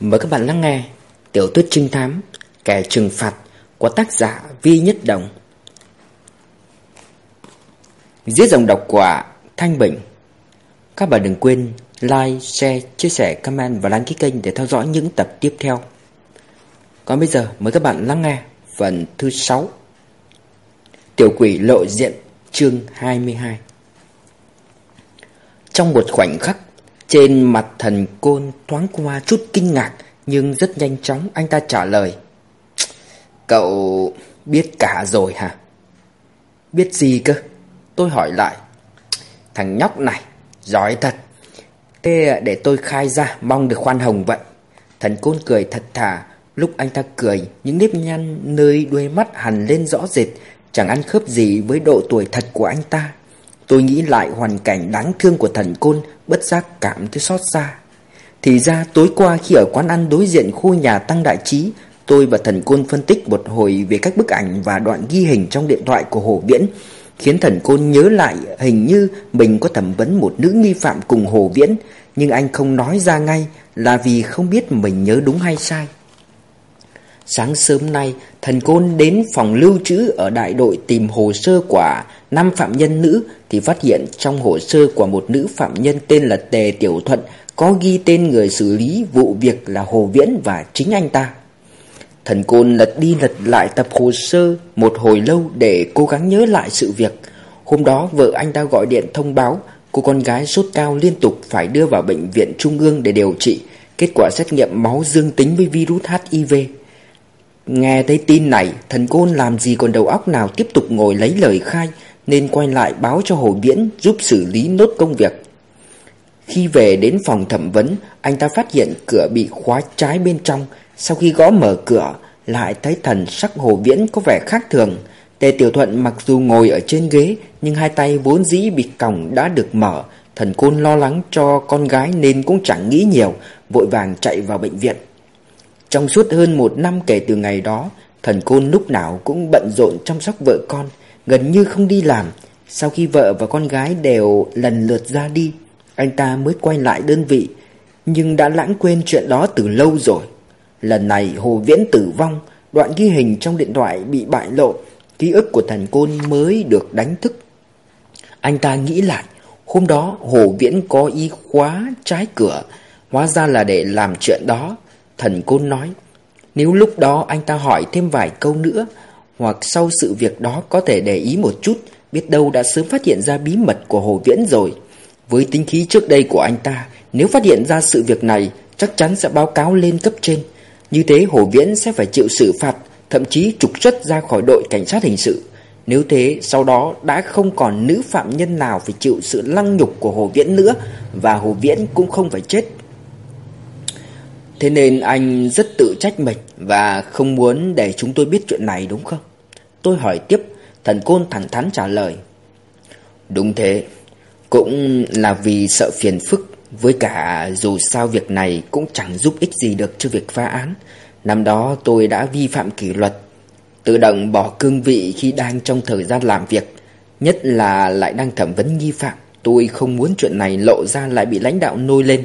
Mời các bạn lắng nghe Tiểu thuyết trinh thám Kẻ trừng phạt của tác giả Vi Nhất Đồng. Giết dòng độc quả Thanh Bình Các bạn đừng quên like, share, chia sẻ, comment và đăng ký kênh để theo dõi những tập tiếp theo. Còn bây giờ mời các bạn lắng nghe phần thứ 6 Tiểu quỷ lộ diện chương 22 Trong một khoảnh khắc trên mặt thần côn thoáng qua chút kinh ngạc Nhưng rất nhanh chóng anh ta trả lời. Cậu biết cả rồi hả? Biết gì cơ? Tôi hỏi lại. Thằng nhóc này, giỏi thật. Thế để tôi khai ra mong được khoan hồng vậy. Thần côn cười thật thà. Lúc anh ta cười Những nếp nhăn nơi đuôi mắt hằn lên rõ rệt. Chẳng ăn khớp gì với độ tuổi thật của anh ta. Tôi nghĩ lại hoàn cảnh đáng thương của thần côn Bất giác cảm thấy xót xa Thì ra tối qua khi ở quán ăn đối diện khu nhà Tăng Đại Trí Tôi và thần côn phân tích một hồi về các bức ảnh và đoạn ghi hình trong điện thoại của Hồ Viễn Khiến thần côn nhớ lại hình như mình có thẩm vấn một nữ nghi phạm cùng Hồ Viễn Nhưng anh không nói ra ngay là vì không biết mình nhớ đúng hay sai Sáng sớm nay, thần côn đến phòng lưu trữ ở đại đội tìm hồ sơ quả năm phạm nhân nữ thì phát hiện trong hồ sơ của một nữ phạm nhân tên là Tề Tiểu Thuận có ghi tên người xử lý vụ việc là Hồ Viễn và chính anh ta. Thần côn lật đi lật lại tập hồ sơ một hồi lâu để cố gắng nhớ lại sự việc. Hôm đó vợ anh ta gọi điện thông báo cô con gái sốt cao liên tục phải đưa vào bệnh viện trung ương để điều trị. Kết quả xét nghiệm máu dương tính với virus HIV. Nghe thấy tin này, thần côn làm gì còn đầu óc nào tiếp tục ngồi lấy lời khai, nên quay lại báo cho Hồ Viễn giúp xử lý nốt công việc. Khi về đến phòng thẩm vấn, anh ta phát hiện cửa bị khóa trái bên trong. Sau khi gõ mở cửa, lại thấy thần sắc Hồ Viễn có vẻ khác thường. Tề Tiểu Thuận mặc dù ngồi ở trên ghế, nhưng hai tay vốn dĩ bị còng đã được mở. Thần côn lo lắng cho con gái nên cũng chẳng nghĩ nhiều, vội vàng chạy vào bệnh viện. Trong suốt hơn một năm kể từ ngày đó, thần côn lúc nào cũng bận rộn chăm sóc vợ con, gần như không đi làm. Sau khi vợ và con gái đều lần lượt ra đi, anh ta mới quay lại đơn vị, nhưng đã lãng quên chuyện đó từ lâu rồi. Lần này Hồ Viễn tử vong, đoạn ghi hình trong điện thoại bị bại lộ, ký ức của thần côn mới được đánh thức. Anh ta nghĩ lại, hôm đó Hồ Viễn có ý khóa trái cửa, hóa ra là để làm chuyện đó. Thần Côn nói Nếu lúc đó anh ta hỏi thêm vài câu nữa hoặc sau sự việc đó có thể để ý một chút, Biết đâu đã sớm phát hiện ra bí mật của Hồ Viễn rồi. Với tính khí trước đây của anh ta, Nếu phát hiện ra sự việc này, Chắc chắn sẽ báo cáo lên cấp trên. Như thế Hồ Viễn sẽ phải chịu xử phạt, Thậm chí trục xuất ra khỏi đội cảnh sát hình sự. Nếu thế, sau đó đã không còn nữ phạm nhân nào Phải chịu sự lăng nhục của Hồ Viễn nữa, Và Hồ Viễn cũng không phải chết. Thế nên anh rất tự trách mình và không muốn để chúng tôi biết chuyện này đúng không? Tôi hỏi tiếp, thần côn thẳng thắn trả lời. Đúng thế, cũng là vì sợ phiền phức với cả dù sao việc này cũng chẳng giúp ích gì được cho việc phá án. Năm đó tôi đã vi phạm kỷ luật, tự động bỏ cương vị khi đang trong thời gian làm việc, nhất là lại đang thẩm vấn nghi phạm. Tôi không muốn chuyện này lộ ra lại bị lãnh đạo nôi lên.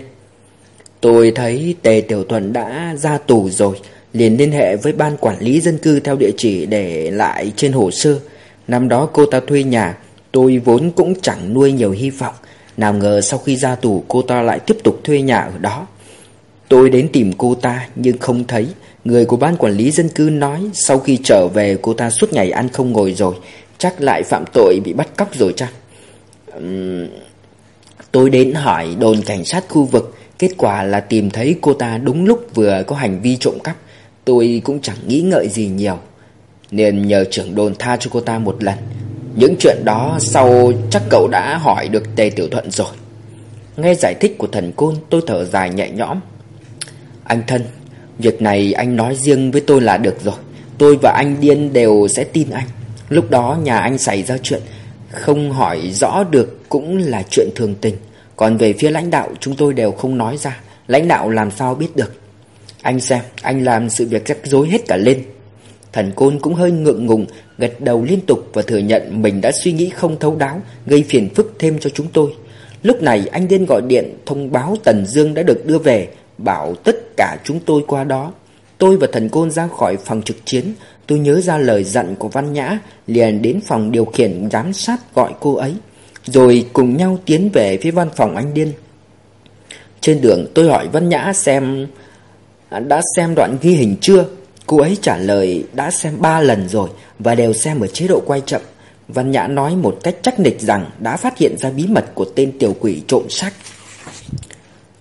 Tôi thấy Tề Tiểu Thuần đã ra tù rồi, liền liên hệ với ban quản lý dân cư theo địa chỉ để lại trên hồ sơ. Năm đó cô ta thuê nhà, tôi vốn cũng chẳng nuôi nhiều hy vọng. Nào ngờ sau khi ra tù cô ta lại tiếp tục thuê nhà ở đó. Tôi đến tìm cô ta nhưng không thấy. Người của ban quản lý dân cư nói sau khi trở về cô ta suốt ngày ăn không ngồi rồi. Chắc lại phạm tội bị bắt cóc rồi chắc. Uhm... Tôi đến hỏi đồn cảnh sát khu vực Kết quả là tìm thấy cô ta đúng lúc vừa có hành vi trộm cắp. Tôi cũng chẳng nghĩ ngợi gì nhiều. Nên nhờ trưởng đồn tha cho cô ta một lần. Những chuyện đó sau chắc cậu đã hỏi được Tề Tiểu Thuận rồi. Nghe giải thích của thần côn, tôi thở dài nhẹ nhõm. Anh thân, Việc này anh nói riêng với tôi là được rồi. Tôi và anh Điên đều sẽ tin anh. Lúc đó nhà anh xảy ra chuyện, Không hỏi rõ được cũng là chuyện thường tình còn về phía lãnh đạo chúng tôi đều không nói ra. Lãnh đạo làm sao biết được? Anh xem anh làm sự việc rắc rối hết cả lên. Thần côn cũng hơi ngượng ngùng Gật đầu liên tục và thừa nhận Mình đã suy nghĩ không thấu đáo Gây phiền phức thêm cho chúng tôi. Lúc này anh Điên gọi điện thông báo Tần Dương đã được đưa về bảo tất cả chúng tôi qua đó. Tôi và thần côn ra khỏi phòng trực chiến, tôi nhớ ra lời dặn của Văn Nhã, liền đến phòng điều khiển giám sát gọi cô ấy, rồi cùng nhau tiến về phía văn phòng anh Điên. Trên đường tôi hỏi Văn Nhã xem đã xem đoạn ghi hình chưa? Cô ấy trả lời đã xem 3 lần rồi và đều xem ở chế độ quay chậm. Văn Nhã nói một cách chắc nịch rằng đã phát hiện ra bí mật của tên tiểu quỷ trộm sách.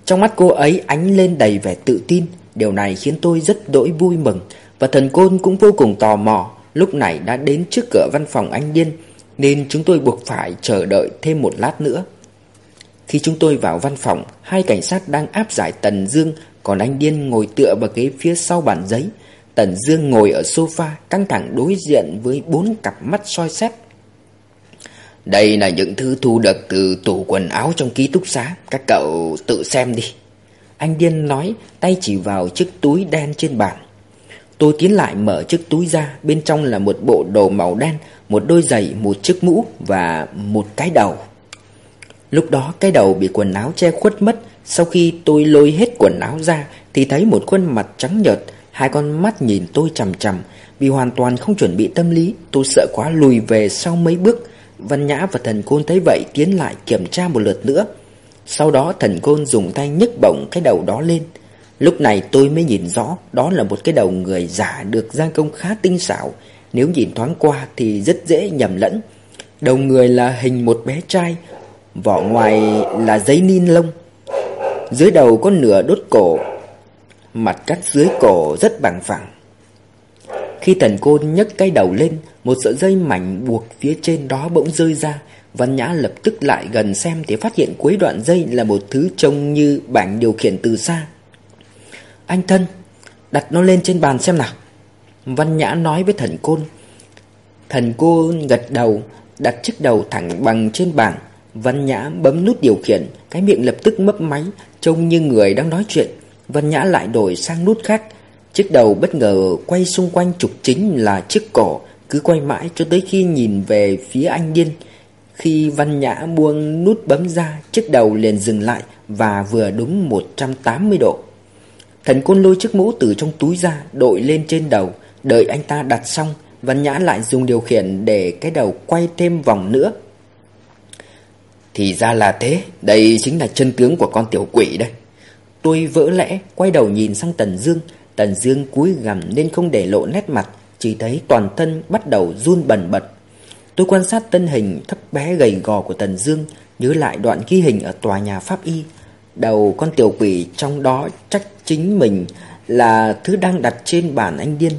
Trong mắt cô ấy ánh lên đầy vẻ tự tin, điều này khiến tôi rất đỗi vui mừng và thần côn cũng vô cùng tò mò. Lúc này đã đến trước cửa văn phòng anh Điên nên chúng tôi buộc phải chờ đợi thêm một lát nữa. Khi chúng tôi vào văn phòng, hai cảnh sát đang áp giải Tần Dương, còn anh Điên ngồi tựa vào ghế phía sau bàn giấy. Tần Dương ngồi ở sofa, căng thẳng đối diện với bốn cặp mắt soi xét. Đây là những thứ thu được từ tủ quần áo trong ký túc xá, các cậu tự xem đi. Anh Điên nói, tay chỉ vào chiếc túi đen trên bàn. Tôi tiến lại mở chiếc túi ra, bên trong là một bộ đồ màu đen, một đôi giày, một chiếc mũ và một cái đầu. Lúc đó cái đầu bị quần áo che khuất mất. Sau khi tôi lôi hết quần áo ra Thì thấy một khuôn mặt trắng nhợt Hai con mắt nhìn tôi chằm chằm. Vì hoàn toàn không chuẩn bị tâm lý Tôi sợ quá lùi về sau mấy bước. Văn Nhã và thần côn thấy vậy Tiến lại kiểm tra một lượt nữa. Sau đó thần côn dùng tay nhấc bổng cái đầu đó lên. Lúc này tôi mới nhìn rõ Đó là một cái đầu người giả được gia công khá tinh xảo. Nếu nhìn thoáng qua thì rất dễ nhầm lẫn. Đầu người là hình một bé trai, Vỏ ngoài là giấy ni lông. Dưới đầu có nửa đốt cổ, Mặt cắt dưới cổ rất bằng phẳng. Khi thần côn nhấc cái đầu lên, Một sợi dây mảnh buộc phía trên đó bỗng rơi ra. Văn Nhã lập tức lại gần xem Thì phát hiện cuối đoạn dây là một thứ trông như bảng điều khiển từ xa. Anh thân, Đặt nó lên trên bàn xem nào. Văn Nhã nói với thần côn Thần côn gật đầu Đặt chiếc đầu thẳng bằng trên bàn Văn Nhã bấm nút điều khiển, cái miệng lập tức mấp máy, trông như người đang nói chuyện. Văn Nhã lại đổi sang nút khác. Chiếc đầu bất ngờ quay xung quanh trục chính là chiếc cổ, cứ quay mãi cho tới khi nhìn về phía anh điên. Khi Văn Nhã buông nút bấm ra, chiếc đầu liền dừng lại và vừa đúng 180 độ. Thần côn lôi chiếc mũ từ trong túi ra, đội lên trên đầu, đợi anh ta đặt xong, Văn Nhã lại dùng điều khiển để cái đầu quay thêm vòng nữa. Thì ra là thế, đây chính là chân tướng của con tiểu quỷ đây. Tôi vỡ lẽ, quay đầu nhìn sang Tần Dương. Tần Dương cúi gằm nên không để lộ nét mặt, chỉ thấy toàn thân bắt đầu run bần bật. Tôi quan sát thân hình thấp bé gầy gò của Tần Dương, nhớ lại đoạn ghi hình ở tòa nhà Pháp Y. Đầu con tiểu quỷ trong đó chắc chính mình là thứ đang đặt trên bàn anh điên.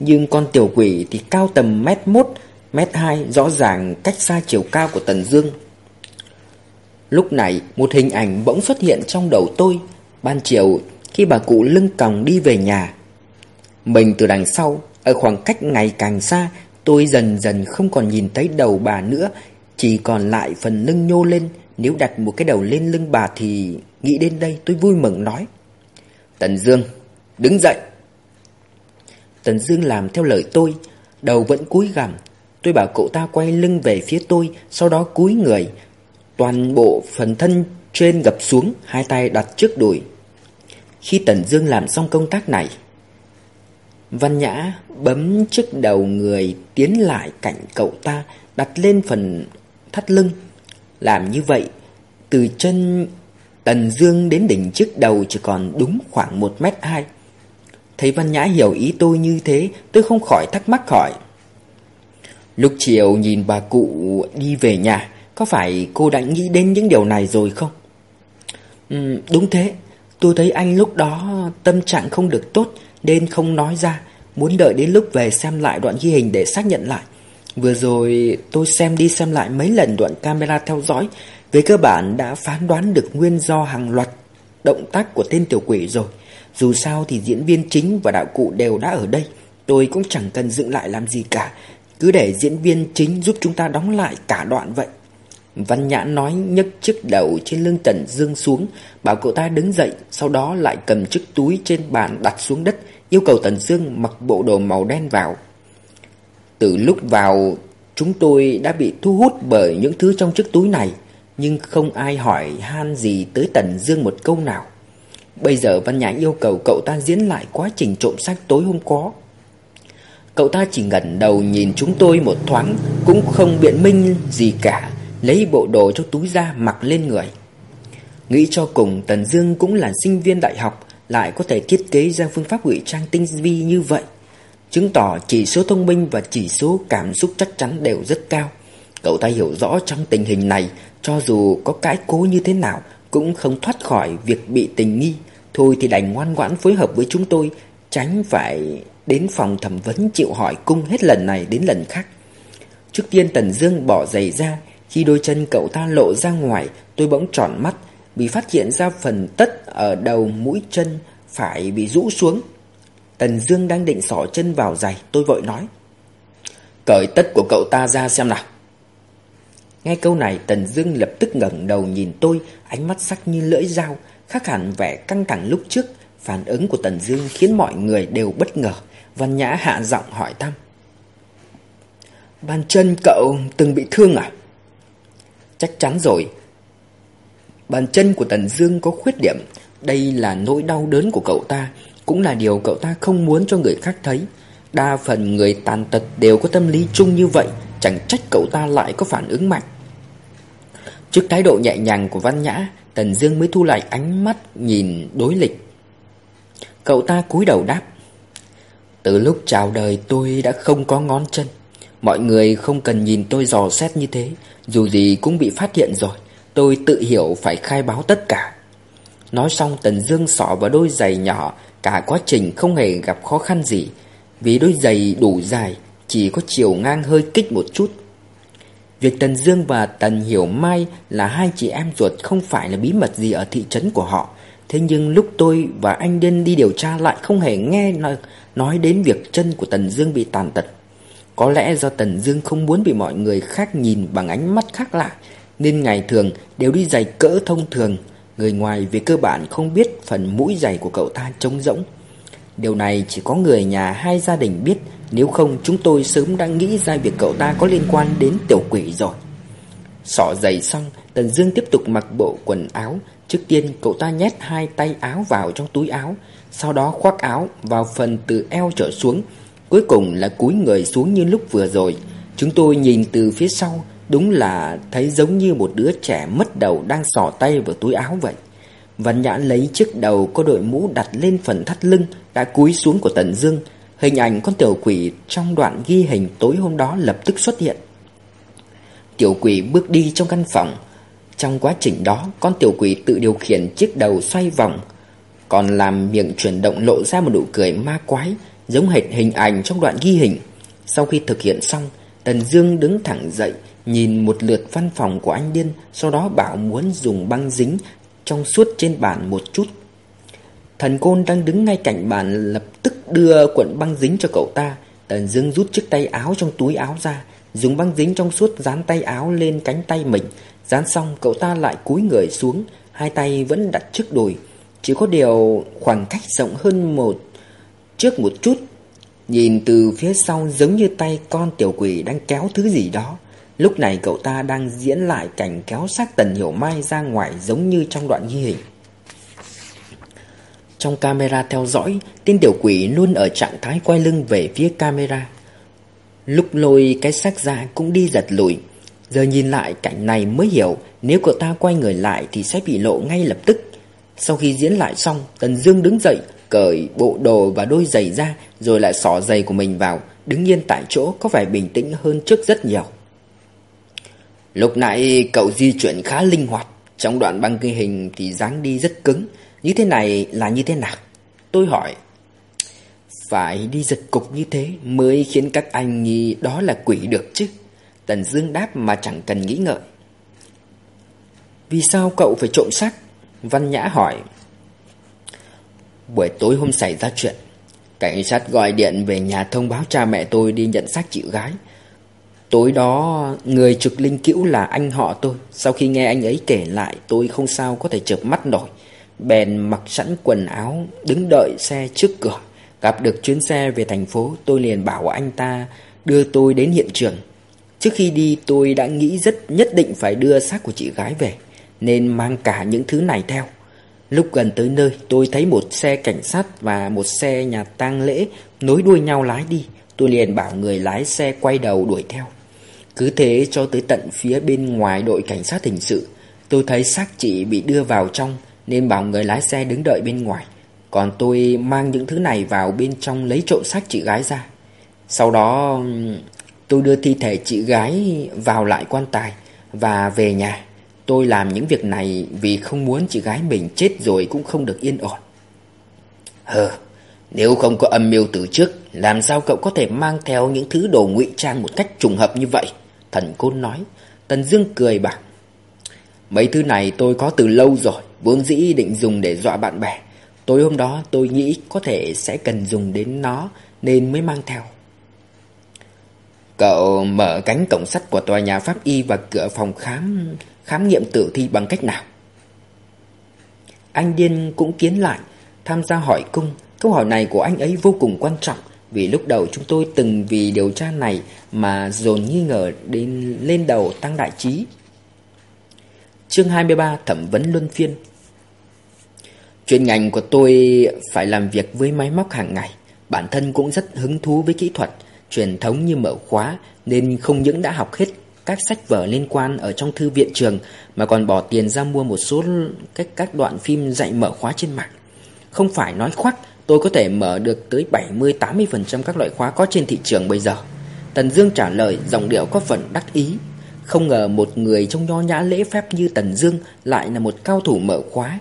Nhưng con tiểu quỷ thì cao tầm mét mốt, mét hai, rõ ràng cách xa chiều cao của Tần Dương. Lúc này một hình ảnh bỗng xuất hiện trong đầu tôi. Ban chiều khi bà cụ lưng còng đi về nhà Mình từ đằng sau Ở khoảng cách ngày càng xa Tôi dần dần không còn nhìn thấy đầu bà nữa Chỉ còn lại phần lưng nhô lên. Nếu đặt một cái đầu lên lưng bà thì Nghĩ đến đây tôi vui mừng nói Tần Dương Đứng dậy. Tần Dương làm theo lời tôi Đầu vẫn cúi gằm Tôi bảo cậu ta quay lưng về phía tôi Sau đó cúi người Toàn bộ phần thân trên gập xuống, hai tay đặt trước đùi. Khi Tần Dương làm xong công tác này, Văn Nhã bấm chiếc đầu người tiến lại cạnh cậu ta, đặt lên phần thắt lưng. Làm như vậy, từ chân Tần Dương đến đỉnh chiếc đầu chỉ còn đúng khoảng 1 mét 2. Thấy Văn Nhã hiểu ý tôi như thế, tôi không khỏi thắc mắc hỏi. Lúc chiều nhìn bà cụ đi về nhà, có phải cô đã nghĩ đến những điều này rồi không? Ừ, đúng thế. Tôi thấy anh lúc đó tâm trạng không được tốt nên không nói ra. Muốn đợi đến lúc về xem lại đoạn ghi hình để xác nhận lại. Vừa rồi tôi xem đi xem lại mấy lần đoạn camera theo dõi. Về cơ bản đã phán đoán được nguyên do hàng loạt động tác của tên tiểu quỷ rồi. Dù sao thì diễn viên chính và đạo cụ đều đã ở đây. Tôi cũng chẳng cần dựng lại làm gì cả. Cứ để diễn viên chính giúp chúng ta đóng lại cả đoạn vậy. Văn Nhã nói nhấc chiếc đầu trên lưng Tần Dương xuống, bảo cậu ta đứng dậy, sau đó lại cầm chiếc túi trên bàn đặt xuống đất, yêu cầu Tần Dương mặc bộ đồ màu đen vào. Từ lúc vào, chúng tôi đã bị thu hút bởi những thứ trong chiếc túi này, nhưng không ai hỏi han gì tới Tần Dương một câu nào. Bây giờ Văn Nhã yêu cầu cậu ta diễn lại quá trình trộm xác tối hôm có Cậu ta chỉ ngẩn đầu nhìn chúng tôi một thoáng, Cũng không biện minh gì cả, Lấy bộ đồ trong túi ra mặc lên người. Nghĩ cho cùng, Tần Dương cũng là sinh viên đại học, Lại có thể thiết kế ra phương pháp ngụy trang tinh vi như vậy. Chứng tỏ chỉ số thông minh và chỉ số cảm xúc chắc chắn đều rất cao. Cậu ta hiểu rõ trong tình hình này, Cho dù có cãi cố như thế nào cũng không thoát khỏi việc bị tình nghi. Thôi thì đành ngoan ngoãn phối hợp với chúng tôi, Tránh phải đến phòng thẩm vấn chịu hỏi cung hết lần này đến lần khác. Trước tiên Tần Dương bỏ giày ra, Khi đôi chân cậu ta lộ ra ngoài, Tôi bỗng tròn mắt, bị phát hiện ra phần tất ở đầu mũi chân Phải bị rũ xuống. Tần Dương đang định xỏ chân vào giày, Tôi vội nói, Cởi tất của cậu ta ra xem nào. Nghe câu này, Tần Dương lập tức ngẩng đầu nhìn tôi, Ánh mắt sắc như lưỡi dao, Khác hẳn vẻ căng thẳng lúc trước. Phản ứng của Tần Dương khiến mọi người đều bất ngờ. Văn Nhã hạ giọng hỏi thăm. Bàn chân cậu từng bị thương à? Chắc chắn rồi. Bàn chân của Tần Dương có khuyết điểm. Đây là nỗi đau đớn của cậu ta, Cũng là điều cậu ta không muốn cho người khác thấy. Đa phần người tàn tật đều có tâm lý chung như vậy, Chẳng trách cậu ta lại có phản ứng mạnh. Trước thái độ nhẹ nhàng của Văn Nhã, Tần Dương mới thu lại ánh mắt nhìn đối lịch. Cậu ta cúi đầu đáp, Từ lúc chào đời tôi đã không có ngón chân. Mọi người không cần nhìn tôi dò xét như thế. Dù gì cũng bị phát hiện rồi, Tôi tự hiểu phải khai báo tất cả. Nói xong, Tần Dương xỏ vào đôi giày nhỏ, Cả quá trình không hề gặp khó khăn gì. Vì đôi giày đủ dài, Chỉ có chiều ngang hơi kích một chút. Việc Tần Dương và Tần Hiểu Mai là hai chị em ruột không phải là bí mật gì ở thị trấn của họ. Thế nhưng lúc tôi và anh Đinh đi điều tra lại không hề nghe nói đến việc chân của Tần Dương bị tàn tật. Có lẽ do Tần Dương không muốn bị mọi người khác nhìn bằng ánh mắt khác lạ, nên ngày thường đều đi giày cỡ thông thường. Người ngoài về cơ bản không biết phần mũi giày của cậu ta trống rỗng. Điều này chỉ có người nhà hai gia đình biết nếu không, chúng tôi sớm đã nghĩ ra việc cậu ta có liên quan đến tiểu quỷ rồi. Sọ giày xong, Tần Dương tiếp tục mặc bộ quần áo. Trước tiên, cậu ta nhét hai tay áo vào trong túi áo, Sau đó khoác áo vào phần từ eo trở xuống. Cuối cùng là cúi người xuống như lúc vừa rồi. Chúng tôi nhìn từ phía sau, Đúng là thấy giống như một đứa trẻ mất đầu đang sỏ tay vào túi áo vậy. Văn Nhã lấy chiếc đầu có đội mũ đặt lên phần thắt lưng, Đã cúi xuống của Tần Dương. Hình ảnh con tiểu quỷ trong đoạn ghi hình tối hôm đó lập tức xuất hiện. Tiểu quỷ bước đi trong căn phòng. Trong quá trình đó, con tiểu quỷ tự điều khiển chiếc đầu xoay vòng, còn làm miệng chuyển động lộ ra một nụ cười ma quái, giống hệt hình ảnh trong đoạn ghi hình. Sau khi thực hiện xong, Tần Dương đứng thẳng dậy, nhìn một lượt văn phòng của anh Điên, sau đó bảo muốn dùng băng dính trong suốt trên bàn một chút. Thần côn đang đứng ngay cạnh bàn lập tức đưa cuộn băng dính cho cậu ta. Tần Dương rút chiếc tay áo trong túi áo ra, dùng băng dính trong suốt dán tay áo lên cánh tay mình. Dán xong cậu ta lại cúi người xuống, hai tay vẫn đặt trước đùi. Chỉ có điều khoảng cách rộng hơn một trước một chút. Nhìn từ phía sau giống như tay con tiểu quỷ đang kéo thứ gì đó. Lúc này cậu ta đang diễn lại cảnh kéo xác Tần Hiểu Mai ra ngoài giống như trong đoạn ghi hình. Trong camera theo dõi, tên tiểu quỷ luôn ở trạng thái quay lưng về phía camera. Lúc lôi cái xác ra cũng đi giật lùi. Giờ nhìn lại cảnh này mới hiểu nếu cậu ta quay người lại thì sẽ bị lộ ngay lập tức. Sau khi diễn lại xong, Tần Dương đứng dậy, cởi bộ đồ và đôi giày ra rồi lại xỏ giày của mình vào, đứng yên tại chỗ có vẻ bình tĩnh hơn trước rất nhiều. Lúc nãy cậu di chuyển khá linh hoạt, trong đoạn băng ghi hình thì dáng đi rất cứng, như thế này là như thế nào? Tôi hỏi. Phải đi giật cục như thế mới khiến các anh nghĩ đó là quỷ được chứ. Tần Dương đáp mà chẳng cần nghĩ ngợi. Vì sao cậu phải trộm sắc? Văn Nhã hỏi. Buổi tối hôm xảy ra chuyện, cảnh sát gọi điện về nhà thông báo cha mẹ tôi đi nhận xác chị gái. Tối đó, người trực linh cữu là anh họ tôi. Sau khi nghe anh ấy kể lại, tôi không sao có thể chợp mắt nổi. Bèn mặc sẵn quần áo, Đứng đợi xe trước cửa Gặp được chuyến xe về thành phố, Tôi liền bảo anh ta, đưa tôi đến hiện trường Trước khi đi, tôi đã nghĩ rất nhất định phải đưa xác của chị gái về, Nên mang cả những thứ này theo Lúc gần tới nơi, tôi thấy một xe cảnh sát và một xe nhà tang lễ nối đuôi nhau lái đi. Tôi liền bảo người lái xe quay đầu đuổi theo. Cứ thế cho tới tận phía bên ngoài đội cảnh sát hình sự. Tôi thấy xác chị bị đưa vào trong nên bảo người lái xe đứng đợi bên ngoài. Còn tôi mang những thứ này vào bên trong lấy trộm xác chị gái ra. Sau đó tôi đưa thi thể chị gái vào lại quan tài và về nhà. Tôi làm những việc này vì không muốn chị gái mình chết rồi cũng không được yên ổn. Hờ, nếu không có âm mưu từ trước, làm sao cậu có thể mang theo những thứ đồ ngụy trang một cách trùng hợp như vậy? Thần Côn nói. Tần Dương cười bảo. Mấy thứ này tôi có từ lâu rồi, vốn dĩ định dùng để dọa bạn bè. Tối hôm đó tôi nghĩ có thể sẽ cần dùng đến nó nên mới mang theo. Cậu mở cánh cổng sắt của tòa nhà pháp y và cửa phòng khám khám nghiệm tử thi bằng cách nào? Anh Điên cũng kiến lại, tham gia hỏi cung. Câu hỏi này của anh ấy vô cùng quan trọng vì lúc đầu chúng tôi từng vì điều tra này mà dồn nghi ngờ đến lên đầu Tăng Đại Trí. Chương 23 Thẩm vấn luân phiên Chuyên ngành của tôi phải làm việc với máy móc hàng ngày. Bản thân cũng rất hứng thú với kỹ thuật, truyền thống như mở khóa nên không những đã học hết các sách vở liên quan ở trong thư viện trường mà còn bỏ tiền ra mua một số các các đoạn phim dạy mở khóa trên mạng. Không phải nói khoác, tôi có thể mở được tới 70-80% các loại khóa có trên thị trường bây giờ. Tần Dương trả lời giọng điệu có phần đắc ý. Không ngờ một người trong nho nhã lễ phép như Tần Dương lại là một cao thủ mở khóa,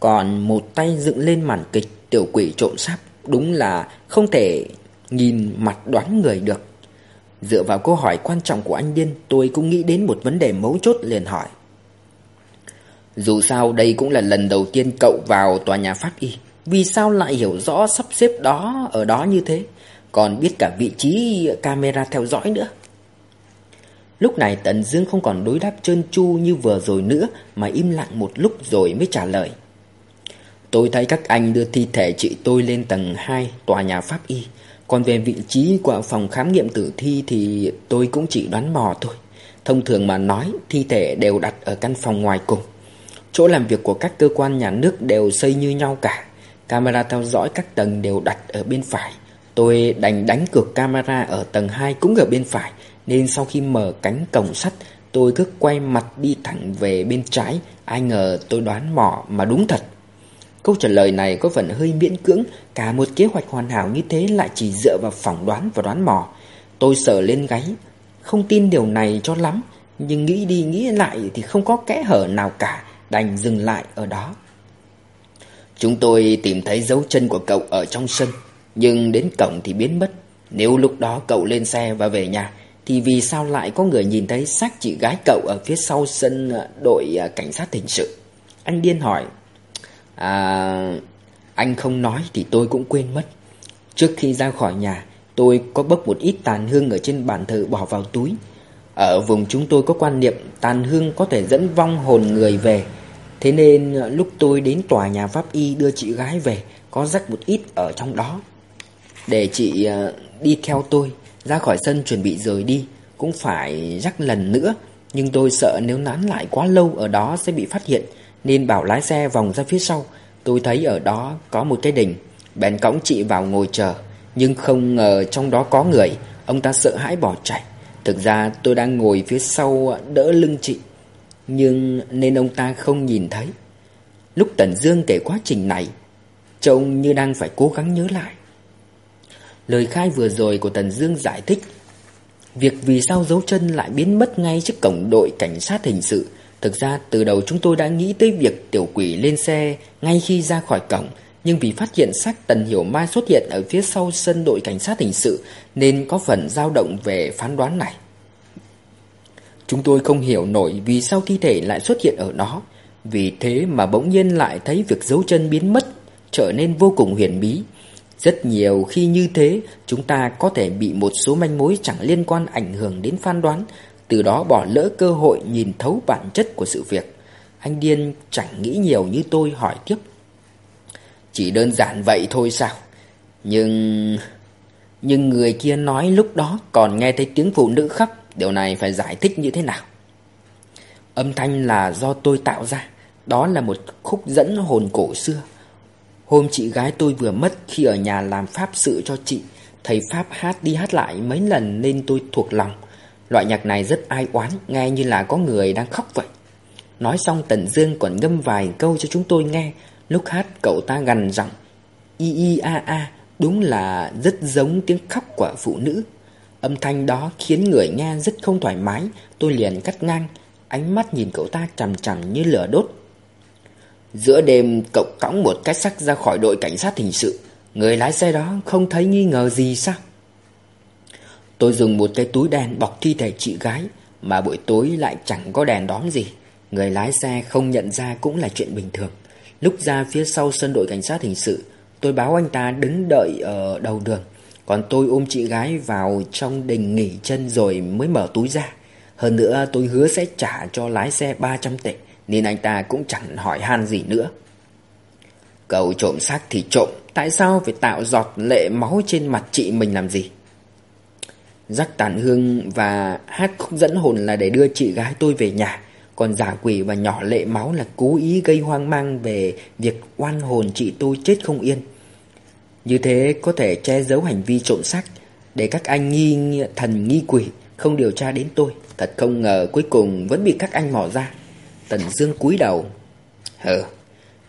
còn một tay dựng lên màn kịch tiểu quỷ trộm sáp, đúng là không thể nhìn mặt đoán người được. Dựa vào câu hỏi quan trọng của anh Điên, tôi cũng nghĩ đến một vấn đề mấu chốt liền hỏi. Dù sao đây cũng là lần đầu tiên cậu vào tòa nhà pháp y, vì sao lại hiểu rõ sắp xếp đó ở đó như thế, còn biết cả vị trí camera theo dõi nữa. Lúc này Tần Dương không còn đối đáp trơn tru như vừa rồi nữa mà im lặng một lúc rồi mới trả lời. Tôi thấy các anh đưa thi thể chị tôi lên tầng 2 tòa nhà pháp y. Còn về vị trí của phòng khám nghiệm tử thi thì tôi cũng chỉ đoán mò thôi. Thông thường mà nói, thi thể đều đặt ở căn phòng ngoài cùng. Chỗ làm việc của các cơ quan nhà nước đều xây như nhau cả. Camera theo dõi các tầng đều đặt ở bên phải. Tôi đành đánh cược camera ở tầng 2 cũng ở bên phải, nên sau khi mở cánh cổng sắt, tôi cứ quay mặt đi thẳng về bên trái. Ai ngờ tôi đoán mò mà đúng thật. Câu trả lời này có phần hơi miễn cưỡng, cả một kế hoạch hoàn hảo như thế lại chỉ dựa vào phỏng đoán và đoán mò. Tôi sợ lên gáy, không tin điều này cho lắm, nhưng nghĩ đi nghĩ lại thì không có kẽ hở nào cả, đành dừng lại ở đó. Chúng tôi tìm thấy dấu chân của cậu ở trong sân, nhưng đến cổng thì biến mất. Nếu lúc đó cậu lên xe và về nhà, thì vì sao lại có người nhìn thấy xác chị gái cậu ở phía sau sân à, đội à, cảnh sát hình sự? Anh điên hỏi, À, anh không nói thì tôi cũng quên mất. Trước khi ra khỏi nhà, tôi có bốc một ít tàn hương ở trên bàn thờ bỏ vào túi. Ở vùng chúng tôi có quan niệm tàn hương có thể dẫn vong hồn người về. Thế nên à, lúc tôi đến tòa nhà pháp y đưa chị gái về, có rắc một ít ở trong đó. Để chị đi theo tôi, ra khỏi sân chuẩn bị rời đi, cũng phải rắc lần nữa. Nhưng tôi sợ nếu nán lại quá lâu ở đó sẽ bị phát hiện nên bảo lái xe vòng ra phía sau. Tôi thấy ở đó có một cái đình Bèn cõng chị vào ngồi chờ. Nhưng không ngờ trong đó có người Ông ta sợ hãi bỏ chạy. Thực ra tôi đang ngồi phía sau đỡ lưng chị Nhưng nên ông ta không nhìn thấy. Lúc Tần Dương kể quá trình này Trông như đang phải cố gắng nhớ lại. Lời khai vừa rồi của Tần Dương giải thích, Việc vì sao dấu chân lại biến mất ngay trước cổng đội cảnh sát hình sự. Thực ra, từ đầu chúng tôi đã nghĩ tới việc tiểu quỷ lên xe ngay khi ra khỏi cổng, Nhưng vì phát hiện xác Tần Hiểu Mai xuất hiện ở phía sau sân đội cảnh sát hình sự, Nên có phần dao động về phán đoán này. Chúng tôi không hiểu nổi vì sao thi thể lại xuất hiện ở đó. Vì thế mà bỗng nhiên lại thấy việc dấu chân biến mất, trở nên vô cùng huyền bí rất nhiều khi như thế, chúng ta có thể bị một số manh mối chẳng liên quan ảnh hưởng đến phán đoán, từ đó bỏ lỡ cơ hội nhìn thấu bản chất của sự việc. Anh Điên chẳng nghĩ nhiều như tôi hỏi tiếp. Chỉ đơn giản vậy thôi sao? Nhưng... Nhưng người kia nói lúc đó còn nghe thấy tiếng phụ nữ khóc. Điều này phải giải thích như thế nào? Âm thanh là do tôi tạo ra. Đó là một khúc dẫn hồn cổ xưa. Hôm chị gái tôi vừa mất khi ở nhà làm pháp sự cho chị, thầy Pháp hát đi hát lại mấy lần nên tôi thuộc lòng. Loại nhạc này rất ai oán, nghe như là có người đang khóc vậy. Nói xong Tần Dương còn ngâm vài câu cho chúng tôi nghe, lúc hát cậu ta gằn giọng, y y a a, đúng là rất giống tiếng khóc của phụ nữ. Âm thanh đó khiến người nghe rất không thoải mái, tôi liền cắt ngang, ánh mắt nhìn cậu ta chằm chằm như lửa đốt. Giữa đêm cậu cõng một cái sắc ra khỏi đội cảnh sát hình sự, người lái xe đó không thấy nghi ngờ gì sao? Tôi dùng một cái túi đèn bọc thi thể chị gái, mà buổi tối lại chẳng có đèn đóm gì. Người lái xe không nhận ra cũng là chuyện bình thường. Lúc ra phía sau sân đội cảnh sát hình sự, tôi báo anh ta đứng đợi ở đầu đường. Còn tôi ôm chị gái vào trong đình nghỉ chân rồi mới mở túi ra. Hơn nữa tôi hứa sẽ trả cho lái xe 300 tệ, nên anh ta cũng chẳng hỏi han gì nữa. Cậu trộm xác thì trộm, tại sao phải tạo giọt lệ máu trên mặt chị mình làm gì? Rắc tàn hương và hát khúc dẫn hồn là để đưa chị gái tôi về nhà. Còn giả quỷ và nhỏ lệ máu là cố ý gây hoang mang về việc oan hồn chị tôi chết không yên. Như thế có thể che giấu hành vi trộm xác để các anh nghi thần nghi quỷ không điều tra đến tôi. Thật không ngờ cuối cùng vẫn bị các anh mò ra. Tần Dương cúi đầu. Hừ,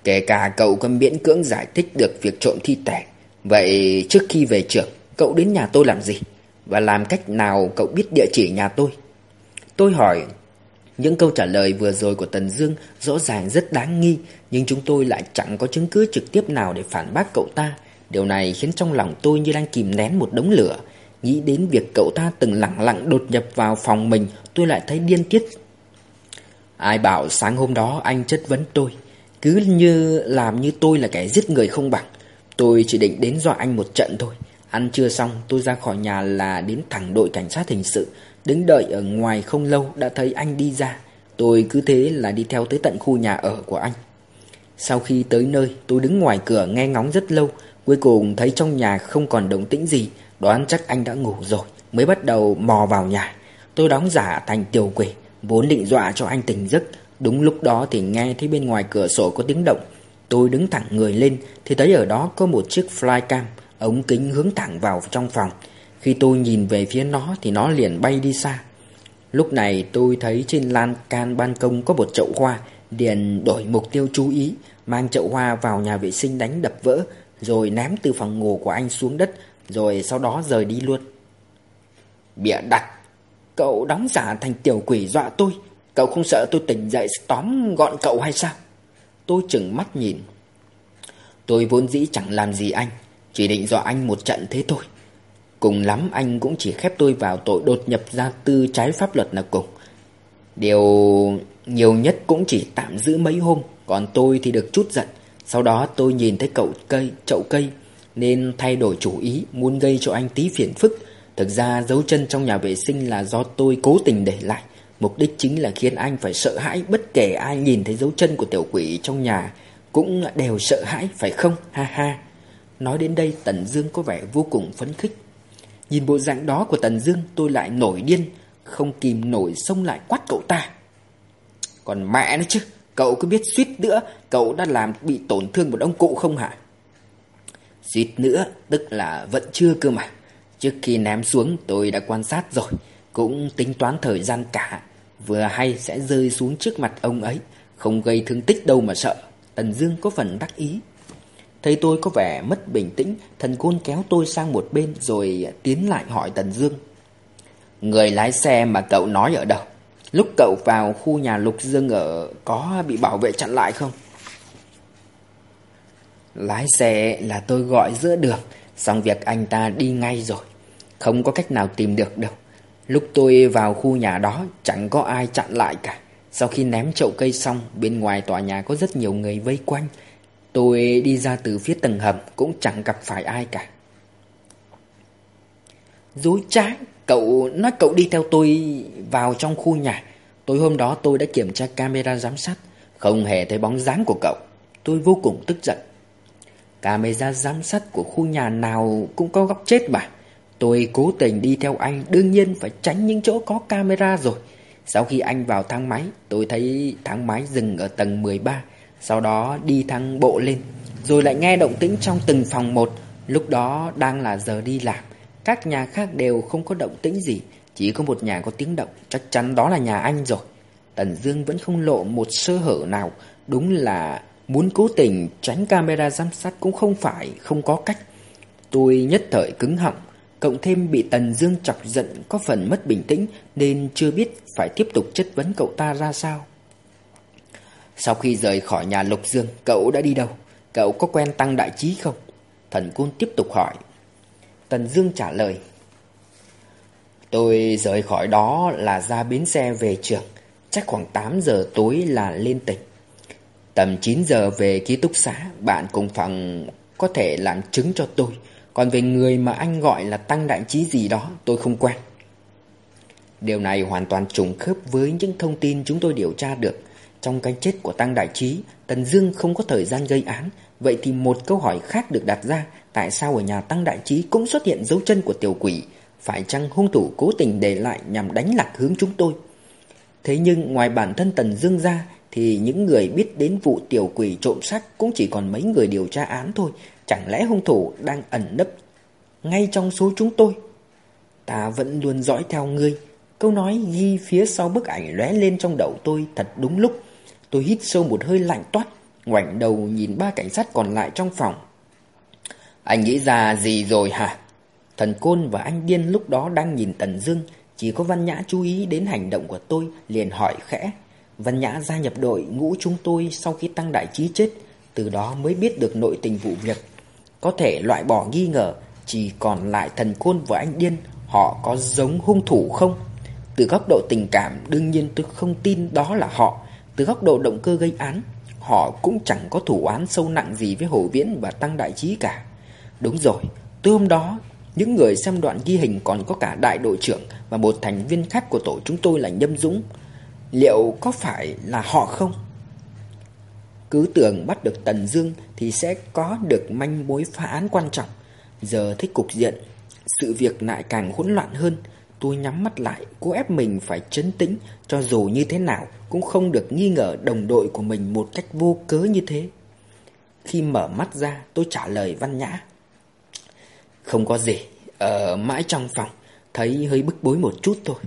kể cả cậu có miễn cưỡng giải thích được việc trộm thi thể. Vậy trước khi về trường, cậu đến nhà tôi làm gì? Và làm cách nào cậu biết địa chỉ nhà tôi? Tôi hỏi những câu trả lời vừa rồi của Tần Dương rõ ràng rất đáng nghi, nhưng chúng tôi lại chẳng có chứng cứ trực tiếp nào để phản bác cậu ta. Điều này khiến trong lòng tôi như đang kìm nén một đống lửa. Nghĩ đến việc cậu ta từng lặng lặng đột nhập vào phòng mình, tôi lại thấy điên tiết. Ai bảo sáng hôm đó anh chất vấn tôi, cứ như làm như tôi là kẻ giết người không bằng. Tôi chỉ định đến dọa anh một trận thôi. Ăn trưa xong, tôi ra khỏi nhà là đến thẳng đội cảnh sát hình sự. Đứng đợi ở ngoài không lâu đã thấy anh đi ra Tôi cứ thế là đi theo tới tận khu nhà ở của anh Sau khi tới nơi tôi đứng ngoài cửa nghe ngóng rất lâu Cuối cùng thấy trong nhà không còn động tĩnh gì Đoán chắc anh đã ngủ rồi Mới bắt đầu mò vào nhà Tôi đóng giả thành tiểu quỷ Vốn định dọa cho anh tỉnh giấc. Đúng lúc đó thì nghe thấy bên ngoài cửa sổ có tiếng động. Tôi đứng thẳng người lên Thì thấy ở đó có một chiếc flycam. Ống kính hướng thẳng vào trong phòng. Khi tôi nhìn về phía nó thì nó liền bay đi xa. Lúc này tôi thấy trên lan can ban công có một chậu hoa, điền đổi mục tiêu chú ý, mang chậu hoa vào nhà vệ sinh đánh đập vỡ, rồi ném từ phòng ngủ của anh xuống đất, rồi sau đó rời đi luôn. Bịa đặt, cậu đóng giả thành tiểu quỷ dọa tôi, cậu không sợ tôi tỉnh dậy tóm gọn cậu hay sao? Tôi chừng mắt nhìn. Tôi vốn dĩ chẳng làm gì anh, chỉ định dọa anh một trận thế thôi. Cùng lắm anh cũng chỉ khép tôi vào tội đột nhập gia tư trái pháp luật là cùng. Điều nhiều nhất cũng chỉ tạm giữ mấy hôm, còn tôi thì được chút giận. Sau đó tôi nhìn thấy cậu cây, chậu cây, nên thay đổi chủ ý, muốn gây cho anh tí phiền phức. Thực ra dấu chân trong nhà vệ sinh là do tôi cố tình để lại. Mục đích chính là khiến anh phải sợ hãi bất kể ai nhìn thấy dấu chân của tiểu quỷ trong nhà, cũng đều sợ hãi, phải không? Ha ha. Nói đến đây, Tần Dương có vẻ vô cùng phấn khích. Nhìn bộ dạng đó của Tần Dương, tôi lại nổi điên, Không kìm nổi xông lại quát cậu ta Còn mẹ nó chứ, Cậu cứ biết suýt nữa Cậu đã làm bị tổn thương một ông cụ không hả Suýt nữa, Tức là vẫn chưa cơ mà Trước khi ném xuống tôi đã quan sát rồi Cũng tính toán thời gian cả Vừa hay sẽ rơi xuống trước mặt ông ấy Không gây thương tích đâu mà sợ Tần Dương có phần đắc ý Thấy tôi có vẻ mất bình tĩnh, thần côn kéo tôi sang một bên rồi tiến lại hỏi Tần Dương. Người lái xe mà cậu nói ở đâu? Lúc cậu vào khu nhà Lục Dương ở có bị bảo vệ chặn lại không? Lái xe là tôi gọi giữa đường, xong việc anh ta đi ngay rồi. Không có cách nào tìm được đâu. Lúc tôi vào khu nhà đó chẳng có ai chặn lại cả. Sau khi ném chậu cây xong, bên ngoài tòa nhà có rất nhiều người vây quanh. Tôi đi ra từ phía tầng hầm cũng chẳng gặp phải ai cả. Dối trá, cậu nói cậu đi theo tôi vào trong khu nhà. Tối hôm đó tôi đã kiểm tra camera giám sát, không hề thấy bóng dáng của cậu. Tôi vô cùng tức giận. Camera giám sát của khu nhà nào cũng có góc chết mà. Tôi cố tình đi theo anh, đương nhiên phải tránh những chỗ có camera rồi. Sau khi anh vào thang máy, tôi thấy thang máy dừng ở tầng 13, sau đó đi thang bộ lên, rồi lại nghe động tĩnh trong từng phòng một, lúc đó đang là giờ đi làm. Các nhà khác đều không có động tĩnh gì, chỉ có một nhà có tiếng động, chắc chắn đó là nhà anh rồi. Tần Dương vẫn không lộ một sơ hở nào, đúng là muốn cố tình tránh camera giám sát cũng không phải không có cách. Tôi nhất thời cứng họng, cộng thêm bị Tần Dương chọc giận có phần mất bình tĩnh nên chưa biết phải tiếp tục chất vấn cậu ta ra sao. Sau khi rời khỏi nhà Lục Dương, cậu đã đi đâu? Cậu có quen Tăng Đại Trí không? Thần Côn tiếp tục hỏi. Tần Dương trả lời. Tôi rời khỏi đó là ra bến xe về trường, chắc khoảng 8 giờ tối là lên tỉnh. Tầm 9 giờ về ký túc xá, bạn cùng phòng có thể làm chứng cho tôi. Còn về người mà anh gọi là Tăng Đại Trí gì đó, tôi không quen. Điều này hoàn toàn trùng khớp với những thông tin chúng tôi điều tra được. Trong cái chết của Tăng Đại Trí, Tần Dương không có thời gian gây án. Vậy thì một câu hỏi khác được đặt ra, tại sao ở nhà Tăng Đại Trí cũng xuất hiện dấu chân của tiểu quỷ? Phải chăng hung thủ cố tình để lại nhằm đánh lạc hướng chúng tôi? Thế nhưng ngoài bản thân Tần Dương ra thì những người biết đến vụ tiểu quỷ trộm sắc cũng chỉ còn mấy người điều tra án thôi. Chẳng lẽ hung thủ đang ẩn nấp ngay trong số chúng tôi? Ta vẫn luôn dõi theo ngươi. Câu nói ghi phía sau bức ảnh lóe lên trong đầu tôi thật đúng lúc. Tôi hít sâu một hơi lạnh toát, ngoảnh đầu nhìn ba cảnh sát còn lại trong phòng. Anh nghĩ ra gì rồi hả? Thần Côn và anh Điên lúc đó đang nhìn Tần Dương, chỉ có Văn Nhã chú ý đến hành động của tôi, liền hỏi khẽ. Văn Nhã gia nhập đội ngũ chúng tôi sau khi tăng đại trí chết, từ đó mới biết được nội tình vụ việc. Có thể loại bỏ nghi ngờ, chỉ còn lại thần côn và anh điên, họ có giống hung thủ không? Từ góc độ tình cảm, đương nhiên tôi không tin đó là họ. Từ góc độ động cơ gây án, họ cũng chẳng có thủ án sâu nặng gì với Hồ Viễn và Tăng Đại Trí cả. Đúng rồi, tối hôm đó, những người xem đoạn ghi hình còn có cả đại đội trưởng và một thành viên khác của tổ chúng tôi là Nhâm Dũng. Liệu có phải là họ không? Cứ tưởng bắt được Tần Dương thì sẽ có được manh mối phá án quan trọng. Giờ thấy cục diện, sự việc lại càng hỗn loạn hơn. Tôi nhắm mắt lại, cố ép mình phải chấn tĩnh, cho dù như thế nào cũng không được nghi ngờ đồng đội của mình một cách vô cớ như thế. Khi mở mắt ra, tôi trả lời văn nhã. Không có gì, ở mãi trong phòng, thấy hơi bức bối một chút thôi.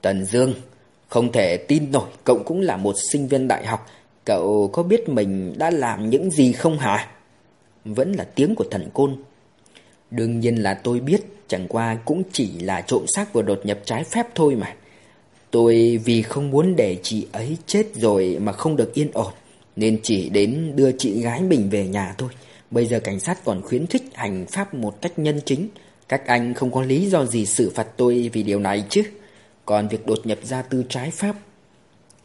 Tần Dương, không thể tin nổi, cậu cũng là một sinh viên đại học, cậu có biết mình đã làm những gì không hả? Vẫn là tiếng của thần côn. Đương nhiên là tôi biết, chẳng qua cũng chỉ là trộm xác vừa đột nhập trái phép thôi mà. Tôi vì không muốn để chị ấy chết rồi mà không được yên ổn, nên chỉ đến đưa chị gái mình về nhà thôi. Bây giờ cảnh sát còn khuyến khích hành pháp một cách nhân chính. Các anh không có lý do gì xử phạt tôi vì điều này chứ. Còn việc đột nhập gia tư trái pháp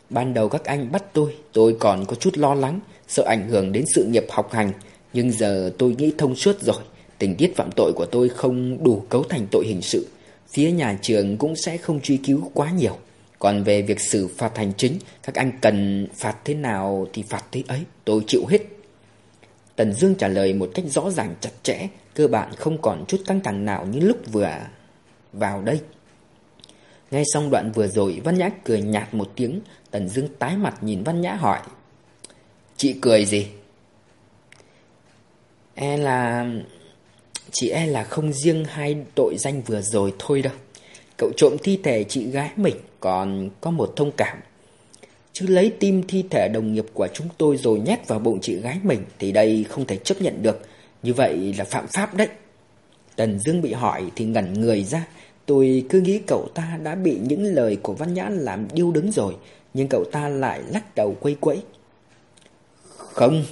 Ban đầu các anh bắt tôi Tôi còn có chút lo lắng, Sợ ảnh hưởng đến sự nghiệp học hành. Nhưng giờ tôi nghĩ thông suốt rồi, Tình tiết phạm tội của tôi không đủ cấu thành tội hình sự. Phía nhà trường cũng sẽ không truy cứu quá nhiều. Còn về việc xử phạt hành chính, Các anh cần phạt thế nào thì phạt thế ấy, Tôi chịu hết. Tần Dương trả lời một cách rõ ràng chặt chẽ, Cơ bản không còn chút căng thẳng nào như lúc vừa vào đây. Nghe xong đoạn vừa rồi, Văn Nhã cười nhạt một tiếng Tần Dương tái mặt nhìn Văn Nhã hỏi Chị cười gì? E là... Chị e là không riêng hai tội danh vừa rồi thôi đâu. Cậu trộm thi thể chị gái mình Còn có một thông cảm. Chứ lấy tim thi thể đồng nghiệp của chúng tôi rồi nhét vào bụng chị gái mình Thì đây không thể chấp nhận được. Như vậy là phạm pháp đấy. Tần Dương bị hỏi thì ngẩn người ra. Tôi cứ nghĩ cậu ta đã bị những lời của Văn Nhã làm điêu đứng rồi, nhưng cậu ta lại lắc đầu quay quẫy. Không,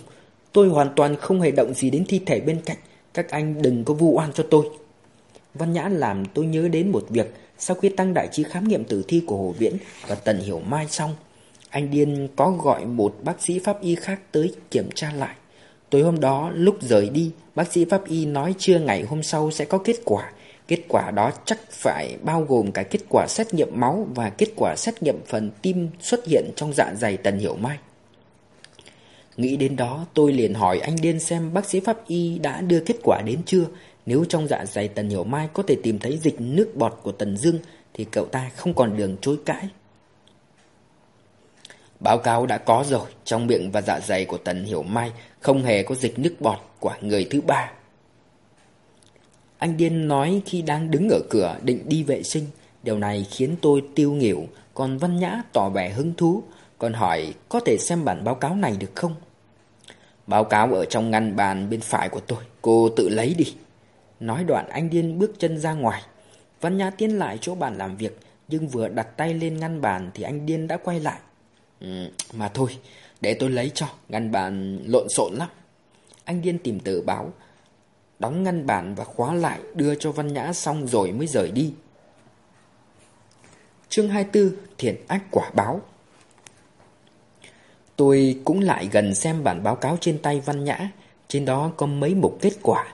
tôi hoàn toàn không hề động gì đến thi thể bên cạnh, các anh đừng có vu oan cho tôi. Văn Nhã làm tôi nhớ đến một việc, sau khi tăng đại trí khám nghiệm tử thi của Hồ Viễn và Tần Hiểu Mai xong, anh Điên có gọi một bác sĩ pháp y khác tới kiểm tra lại. Tối hôm đó, lúc rời đi, bác sĩ pháp y nói trưa ngày hôm sau sẽ có kết quả, Kết quả đó chắc phải bao gồm cả kết quả xét nghiệm máu và kết quả xét nghiệm phần tim xuất hiện trong dạ dày Tần Hiểu Mai. Nghĩ đến đó tôi liền hỏi anh Điên xem bác sĩ pháp y đã đưa kết quả đến chưa. Nếu trong dạ dày Tần Hiểu Mai có thể tìm thấy dịch nước bọt của Tần Dương thì cậu ta không còn đường chối cãi. Báo cáo đã có rồi, trong miệng và dạ dày của Tần Hiểu Mai không hề có dịch nước bọt của người thứ ba. Anh Điên nói khi đang đứng ở cửa định đi vệ sinh, điều này khiến tôi tiêu nghỉu, còn Văn Nhã tỏ vẻ hứng thú, còn hỏi có thể xem bản báo cáo này được không? Báo cáo ở trong ngăn bàn bên phải của tôi, cô tự lấy đi. Nói đoạn anh Điên bước chân ra ngoài. Văn Nhã tiến lại chỗ bàn làm việc, nhưng vừa đặt tay lên ngăn bàn thì anh Điên đã quay lại. Ừ, mà thôi, để tôi lấy cho, ngăn bàn lộn xộn lắm. Anh Điên tìm tờ báo, đóng ngăn bàn và khóa lại, đưa cho Văn Nhã xong rồi mới rời đi. Chương 24 Thiện ác quả báo. Tôi cũng lại gần xem bản báo cáo trên tay Văn Nhã. Trên đó có mấy mục kết quả.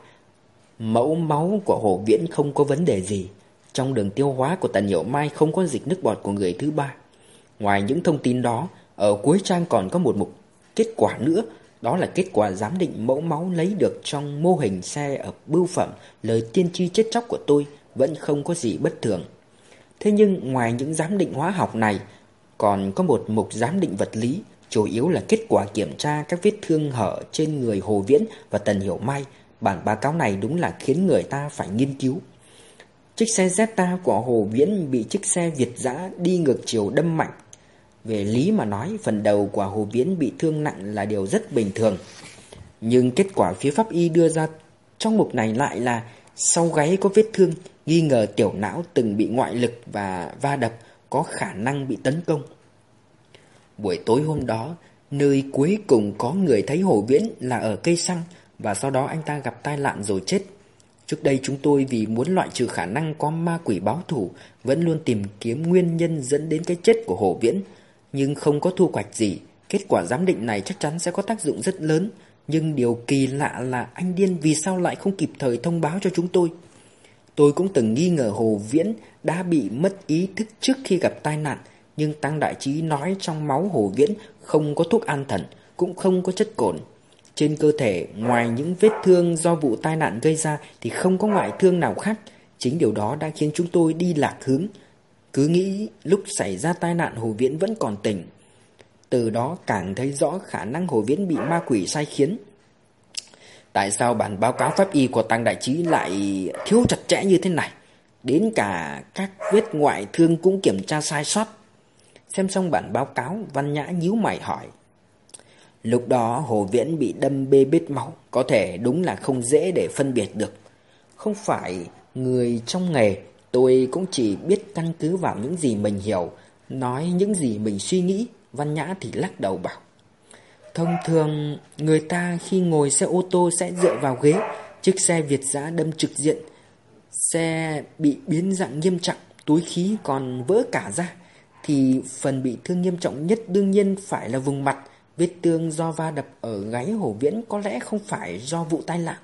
Mẫu máu của Hồ Viễn không có vấn đề gì. Trong đường tiêu hóa của Tần Hiểu Mai không có dịch nước bọt của người thứ ba. Ngoài những thông tin đó, Ở cuối trang còn có một mục kết quả nữa. Đó là kết quả giám định mẫu máu lấy được trong mô hình xe ở bưu phẩm. Lời tiên tri chết chóc của tôi vẫn không có gì bất thường. Thế nhưng ngoài những giám định hóa học này, Còn có một mục giám định vật lý, Chủ yếu là kết quả kiểm tra các vết thương hở trên người Hồ Viễn và Tần Hiểu Mai. Bản báo cáo này đúng là khiến người ta phải nghiên cứu. Chiếc xe Zeta của Hồ Viễn bị chiếc xe Việt dã đi ngược chiều đâm mạnh. Về lý mà nói phần đầu của Hồ Viễn bị thương nặng là điều rất bình thường. Nhưng kết quả phía pháp y đưa ra trong mục này lại là Sau gáy có vết thương nghi ngờ tiểu não từng bị ngoại lực và va đập có khả năng bị tấn công. Buổi tối hôm đó, nơi cuối cùng có người thấy Hồ Viễn là ở cây xăng và sau đó anh ta gặp tai nạn rồi chết. Trước đây chúng tôi vì muốn loại trừ khả năng có ma quỷ báo thủ vẫn luôn tìm kiếm nguyên nhân dẫn đến cái chết của Hồ Viễn, nhưng không có thu hoạch gì. Kết quả giám định này chắc chắn sẽ có tác dụng rất lớn, nhưng điều kỳ lạ là anh điên vì sao lại không kịp thời thông báo cho chúng tôi. Tôi cũng từng nghi ngờ Hồ Viễn đã bị mất ý thức trước khi gặp tai nạn, nhưng Tăng Đại Trí nói trong máu Hồ Viễn không có thuốc an thần, cũng không có chất cồn. Trên cơ thể, ngoài những vết thương do vụ tai nạn gây ra thì không có ngoại thương nào khác. Chính điều đó đã khiến chúng tôi đi lạc hướng. Cứ nghĩ lúc xảy ra tai nạn Hồ Viễn vẫn còn tỉnh. Từ đó càng thấy rõ khả năng Hồ Viễn bị ma quỷ sai khiến. Tại sao bản báo cáo pháp y của Tăng Đại Trí lại thiếu chặt chẽ như thế này? Đến cả các vết ngoại thương cũng kiểm tra sai sót. Xem xong bản báo cáo, Văn Nhã nhíu mày hỏi. Lúc đó Hồ Viễn bị đâm bê bết máu, có thể đúng là không dễ để phân biệt được. Không phải người trong nghề, tôi cũng chỉ biết căn cứ vào những gì mình hiểu, nói những gì mình suy nghĩ, Văn Nhã thì lắc đầu bảo. Thông thường, người ta khi ngồi xe ô tô sẽ dựa vào ghế, chiếc xe Việt giã đâm trực diện. Xe bị biến dạng nghiêm trọng, túi khí còn vỡ cả ra thì phần bị thương nghiêm trọng nhất đương nhiên phải là vùng mặt. Vết thương do va đập ở gáy hổ viễn có lẽ không phải do vụ tai nạn.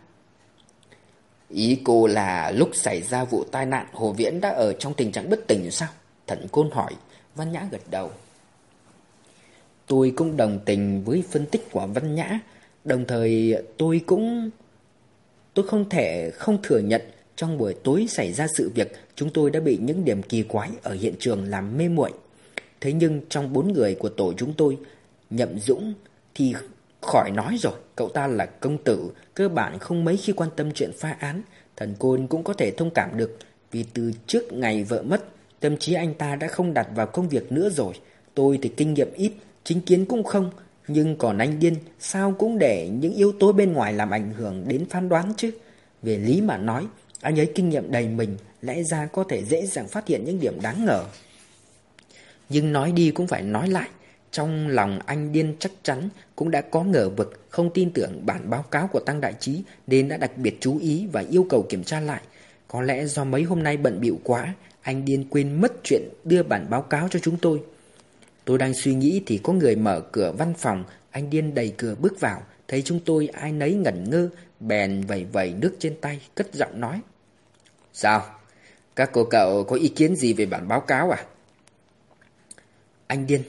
Ý cô là lúc xảy ra vụ tai nạn Hồ Viễn đã ở trong tình trạng bất tỉnh sao? Thận Côn hỏi, Văn Nhã gật đầu. Tôi cũng đồng tình với phân tích của Văn Nhã, đồng thời tôi cũng... Tôi không thể không thừa nhận trong buổi tối xảy ra sự việc chúng tôi đã bị những điểm kỳ quái ở hiện trường làm mê muội. Thế nhưng trong bốn người của tổ chúng tôi, Nhậm Dũng thì khỏi nói rồi, cậu ta là công tử, cơ bản không mấy khi quan tâm chuyện phá án. Thần Côn cũng có thể thông cảm được, vì từ trước ngày vợ mất, tâm trí anh ta đã không đặt vào công việc nữa rồi. Tôi thì kinh nghiệm ít, chính kiến cũng không, nhưng còn anh điên, sao cũng để những yếu tố bên ngoài làm ảnh hưởng đến phán đoán chứ. Về lý mà nói, anh ấy kinh nghiệm đầy mình, lẽ ra có thể dễ dàng phát hiện những điểm đáng ngờ. Nhưng nói đi cũng phải nói lại trong lòng anh điên chắc chắn Cũng đã có ngờ vực, Không tin tưởng bản báo cáo của Tăng Đại Trí Nên đã đặc biệt chú ý và yêu cầu kiểm tra lại Có lẽ do mấy hôm nay bận bịu quá, Anh điên quên mất chuyện đưa bản báo cáo cho chúng tôi Tôi đang suy nghĩ thì có người mở cửa văn phòng, Anh điên đẩy cửa bước vào, Thấy chúng tôi ai nấy ngẩn ngơ, Bèn vẩy vẩy nước trên tay, Cất giọng nói Sao? Các cô cậu có ý kiến gì về bản báo cáo à? Anh điên.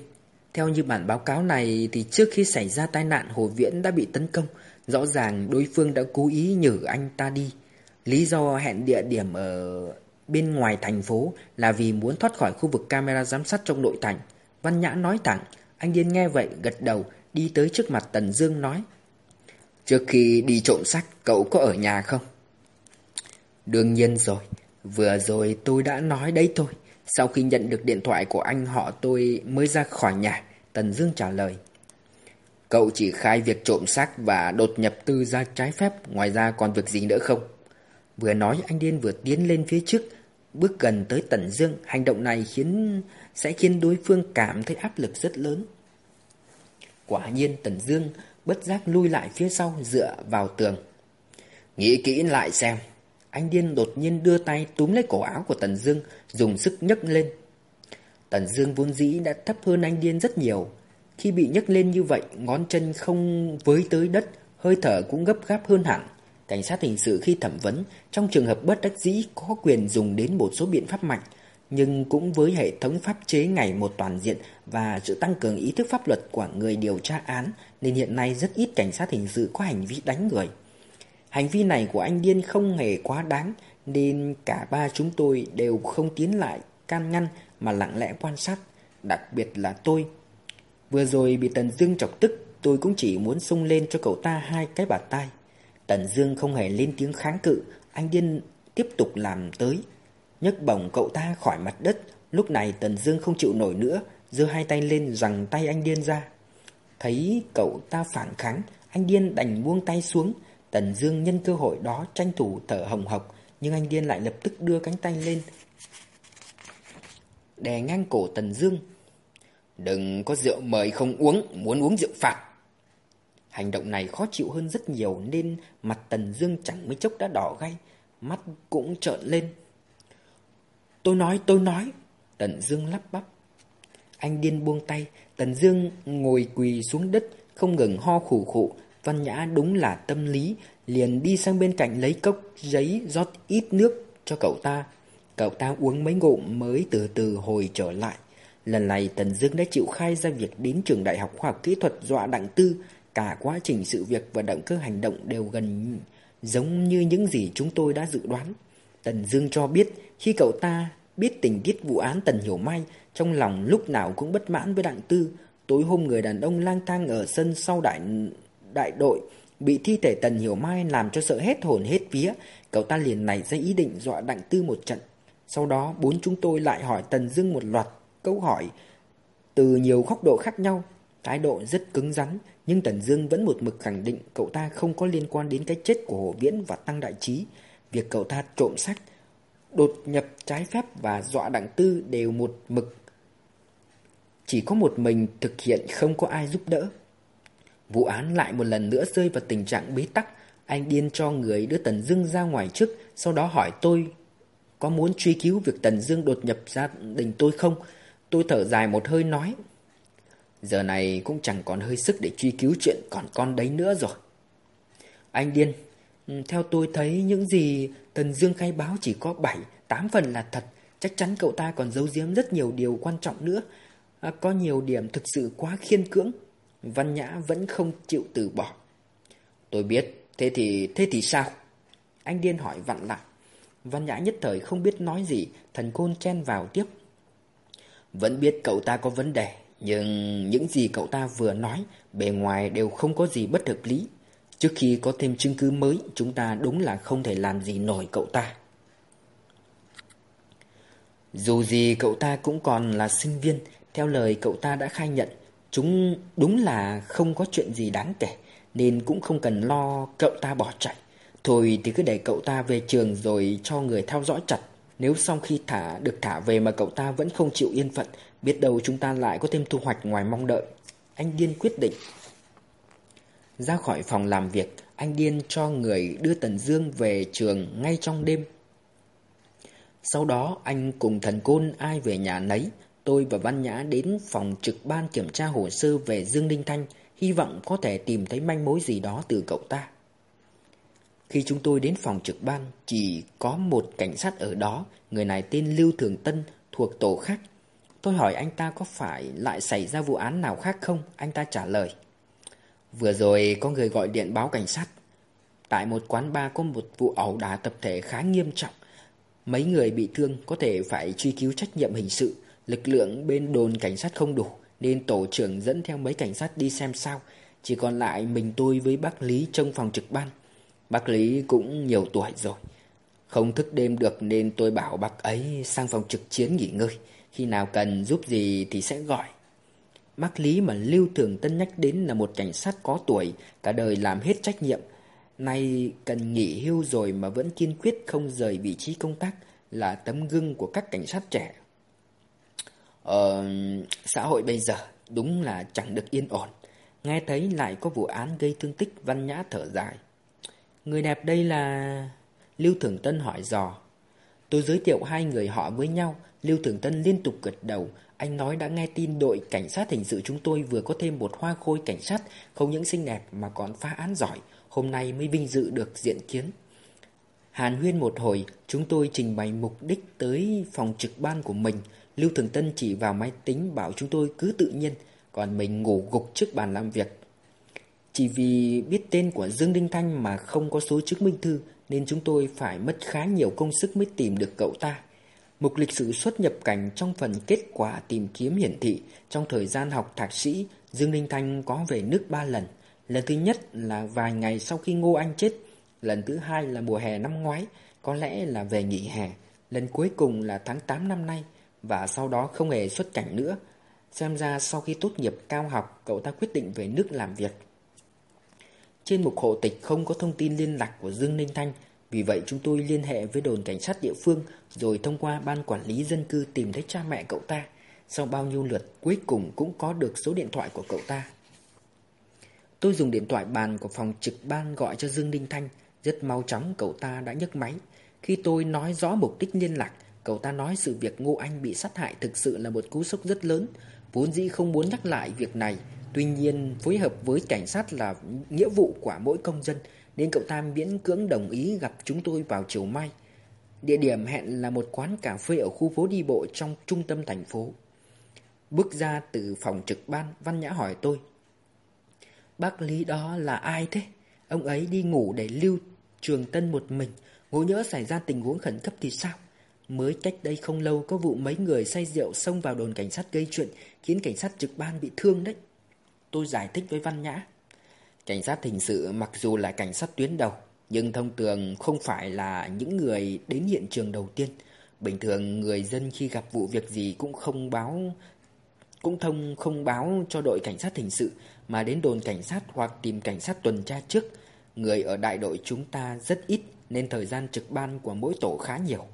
Theo như bản báo cáo này thì trước khi xảy ra tai nạn Hồ Viễn đã bị tấn công. Rõ ràng đối phương đã cố ý nhử anh ta đi. Lý do hẹn địa điểm ở bên ngoài thành phố là vì muốn thoát khỏi khu vực camera giám sát trong nội thành. Văn Nhã nói thẳng, anh Điên nghe vậy gật đầu, đi tới trước mặt Tần Dương nói. Trước khi đi trộm sách, cậu có ở nhà không? Đương nhiên rồi, vừa rồi tôi đã nói đấy thôi. Sau khi nhận được điện thoại của anh họ tôi mới ra khỏi nhà, Tần Dương trả lời. Cậu chỉ khai việc trộm xác và đột nhập tư gia trái phép, ngoài ra còn việc gì nữa không? Vừa nói anh Điên vừa tiến lên phía trước, bước gần tới Tần Dương, hành động này khiến sẽ khiến đối phương cảm thấy áp lực rất lớn. Quả nhiên Tần Dương bất giác lui lại phía sau dựa vào tường. Nghĩ kỹ lại xem. Anh Điên đột nhiên đưa tay túm lấy cổ áo của Tần Dương, dùng sức nhấc lên. Tần Dương vốn dĩ đã thấp hơn anh Điên rất nhiều. Khi bị nhấc lên như vậy, ngón chân không với tới đất, hơi thở cũng gấp gáp hơn hẳn. Cảnh sát hình sự khi thẩm vấn, trong trường hợp bất đắc dĩ có quyền dùng đến một số biện pháp mạnh, nhưng cũng với hệ thống pháp chế ngày một toàn diện và sự tăng cường ý thức pháp luật của người điều tra án nên hiện nay rất ít cảnh sát hình sự có hành vi đánh người. Hành vi này của anh Điên không hề quá đáng nên cả ba chúng tôi đều không tiến lại can ngăn mà lặng lẽ quan sát, đặc biệt là tôi. Vừa rồi bị Tần Dương chọc tức, tôi cũng chỉ muốn xông lên cho cậu ta hai cái bạt tai. Tần Dương không hề lên tiếng kháng cự, anh Điên tiếp tục làm tới nhấc bổng cậu ta khỏi mặt đất. Lúc này Tần Dương không chịu nổi nữa, giơ hai tay lên rằng tay anh điên ra. Thấy cậu ta phản kháng, anh điên đành buông tay xuống. Tần Dương nhân cơ hội đó tranh thủ thở hồng hộc, nhưng anh điên lại lập tức đưa cánh tay lên. Đè ngang cổ Tần Dương. Đừng có rượu mời không uống, muốn uống rượu phạt. Hành động này khó chịu hơn rất nhiều nên mặt Tần Dương chẳng mấy chốc đã đỏ gay, mắt cũng trợn lên. Tôi nói, tôi nói. Tần Dương lắp bắp. Anh điên buông tay, Tần Dương ngồi quỳ xuống đất, không ngừng ho khủ khụ. Văn Nhã đúng là tâm lý, liền đi sang bên cạnh lấy cốc giấy rót ít nước cho cậu ta. Cậu ta uống mấy ngụm mới từ từ hồi trở lại. Lần này Tần Dương đã chịu khai ra việc đến trường đại học khoa học kỹ thuật dọa đặng tư. Cả quá trình sự việc và động cơ hành động đều gần giống như những gì chúng tôi đã dự đoán. Tần Dương cho biết khi cậu ta biết tình tiết vụ án Tần Hiểu Mai, trong lòng lúc nào cũng bất mãn với Đặng Tư. Tối hôm người đàn ông lang thang ở sân sau đại đại đội, bị thi thể Tần Hiểu Mai làm cho sợ hết hồn hết vía, cậu ta liền nảy ra ý định dọa Đặng Tư một trận. Sau đó bốn chúng tôi lại hỏi Tần Dương một loạt câu hỏi từ nhiều góc độ khác nhau, thái độ rất cứng rắn, nhưng Tần Dương vẫn một mực khẳng định cậu ta không có liên quan đến cái chết của Hồ Viễn và Tăng Đại Trí. Việc cậu ta trộm sách đột nhập trái phép và dọa đặng tư đều một mực. Chỉ có một mình thực hiện không có ai giúp đỡ. Vụ án lại một lần nữa rơi vào tình trạng bế tắc. Anh điên cho người đưa Tần Dương ra ngoài trước, sau đó hỏi tôi có muốn truy cứu việc Tần Dương đột nhập gia đình tôi không? Tôi thở dài một hơi nói. Giờ này cũng chẳng còn hơi sức để truy cứu chuyện còn con đấy nữa rồi. Anh điên, ừ, theo tôi thấy những gì Tần Dương khai báo chỉ có 7, 8 phần là thật. Chắc chắn cậu ta còn giấu giếm rất nhiều điều quan trọng nữa. À, có nhiều điểm thực sự quá khiên cưỡng. Văn Nhã vẫn không chịu từ bỏ. Tôi biết, thế thì thế thì sao? Anh điên hỏi vặn lại. Văn Nhã nhất thời không biết nói gì, thần côn chen vào tiếp. Vẫn biết cậu ta có vấn đề, nhưng những gì cậu ta vừa nói, bề ngoài đều không có gì bất hợp lý. Trước khi có thêm chứng cứ mới, chúng ta đúng là không thể làm gì nổi cậu ta. Dù gì cậu ta cũng còn là sinh viên, theo lời cậu ta đã khai nhận, chúng đúng là không có chuyện gì đáng kể, nên cũng không cần lo cậu ta bỏ chạy. Thôi thì cứ để cậu ta về trường rồi cho người theo dõi chặt. Nếu sau khi thả được thả về mà cậu ta vẫn không chịu yên phận, biết đâu chúng ta lại có thêm thu hoạch ngoài mong đợi. Anh Điên quyết định ra khỏi phòng làm việc, anh điên cho người đưa Tần Dương về trường ngay trong đêm. Sau đó anh cùng thần côn ai về nhà nấy, tôi và Văn Nhã đến phòng trực ban kiểm tra hồ sơ về Dương Đinh Thanh, hy vọng có thể tìm thấy manh mối gì đó từ cậu ta. Khi chúng tôi đến phòng trực ban, chỉ có một cảnh sát ở đó, người này tên Lưu Thường Tân, thuộc tổ khác. Tôi hỏi anh ta có phải lại xảy ra vụ án nào khác không? Anh ta trả lời. Vừa rồi có người gọi điện báo cảnh sát. Tại một quán bar có một vụ ẩu đả tập thể khá nghiêm trọng. Mấy người bị thương có thể phải truy cứu trách nhiệm hình sự. Lực lượng bên đồn cảnh sát không đủ nên tổ trưởng dẫn theo mấy cảnh sát đi xem sao. Chỉ còn lại mình tôi với bác Lý trong phòng trực ban. Bác Lý cũng nhiều tuổi rồi. Không thức đêm được nên tôi bảo bác ấy sang phòng trực chiến nghỉ ngơi. Khi nào cần giúp gì thì sẽ gọi. Bác Lý mà Lưu Thường Tân nhắc đến là một cảnh sát có tuổi, cả đời làm hết trách nhiệm. Nay cần nghỉ hưu rồi mà vẫn kiên quyết không rời vị trí công tác là tấm gương của các cảnh sát trẻ. Ờ, xã hội bây giờ đúng là chẳng được yên ổn. Nghe thấy lại có vụ án gây thương tích văn nhã thở dài. Người đẹp đây là... Lưu Thường Tân hỏi dò. Tôi giới thiệu hai người họ với nhau, Lưu Thường Tân liên tục gật đầu. Anh nói đã nghe tin đội cảnh sát hình sự chúng tôi vừa có thêm một hoa khôi cảnh sát, không những xinh đẹp mà còn phá án giỏi. Hôm nay mới vinh dự được diện kiến. Hàn huyên một hồi, chúng tôi trình bày mục đích tới phòng trực ban của mình. Lưu Thường Tân chỉ vào máy tính bảo chúng tôi cứ tự nhiên, còn mình ngủ gục trước bàn làm việc. Chỉ vì biết tên của Dương Đinh Thanh mà không có số chứng minh thư nên chúng tôi phải mất khá nhiều công sức mới tìm được cậu ta. Mục lịch sử xuất nhập cảnh trong phần kết quả tìm kiếm hiển thị trong thời gian học thạc sĩ, Dương Đinh Thanh có về nước ba lần. Lần thứ nhất là vài ngày sau khi Ngô Anh chết, lần thứ hai là mùa hè năm ngoái, có lẽ là về nghỉ hè, lần cuối cùng là tháng 8 năm nay và sau đó không hề xuất cảnh nữa. Xem ra sau khi tốt nghiệp cao học, cậu ta quyết định về nước làm việc. Trên mục hộ tịch không có thông tin liên lạc của Dương Ninh Thanh, vì vậy chúng tôi liên hệ với đồn cảnh sát địa phương rồi thông qua ban quản lý dân cư tìm thấy cha mẹ cậu ta. Sau bao nhiêu lượt cuối cùng cũng có được số điện thoại của cậu ta. Tôi dùng điện thoại bàn của phòng trực ban gọi cho Dương Ninh Thanh, rất mau chóng cậu ta đã nhấc máy. Khi tôi nói rõ mục đích liên lạc, cậu ta nói sự việc Ngô Anh bị sát hại thực sự là một cú sốc rất lớn, vốn dĩ không muốn nhắc lại việc này, Tuy nhiên, phối hợp với cảnh sát là nghĩa vụ của mỗi công dân, Nên cậu ta miễn cưỡng đồng ý gặp chúng tôi vào chiều mai Địa điểm hẹn là một quán cà phê ở khu phố đi bộ trong trung tâm thành phố Bước ra từ phòng trực ban, Văn Nhã hỏi tôi, Bác Lý đó là ai thế? Ông ấy đi ngủ để lưu trường tân một mình, Ngộ nhỡ xảy ra tình huống khẩn cấp thì sao? Mới cách đây không lâu, có vụ mấy người say rượu xông vào đồn cảnh sát gây chuyện, Khiến cảnh sát trực ban bị thương đấy Tôi giải thích với Văn Nhã. Cảnh sát hình sự mặc dù là cảnh sát tuyến đầu, nhưng thông thường không phải là những người đến hiện trường đầu tiên. Bình thường người dân khi gặp vụ việc gì cũng không báo cũng thông không báo cho đội cảnh sát hình sự mà đến đồn cảnh sát hoặc tìm cảnh sát tuần tra trước. Người ở đại đội chúng ta rất ít nên thời gian trực ban của mỗi tổ khá nhiều.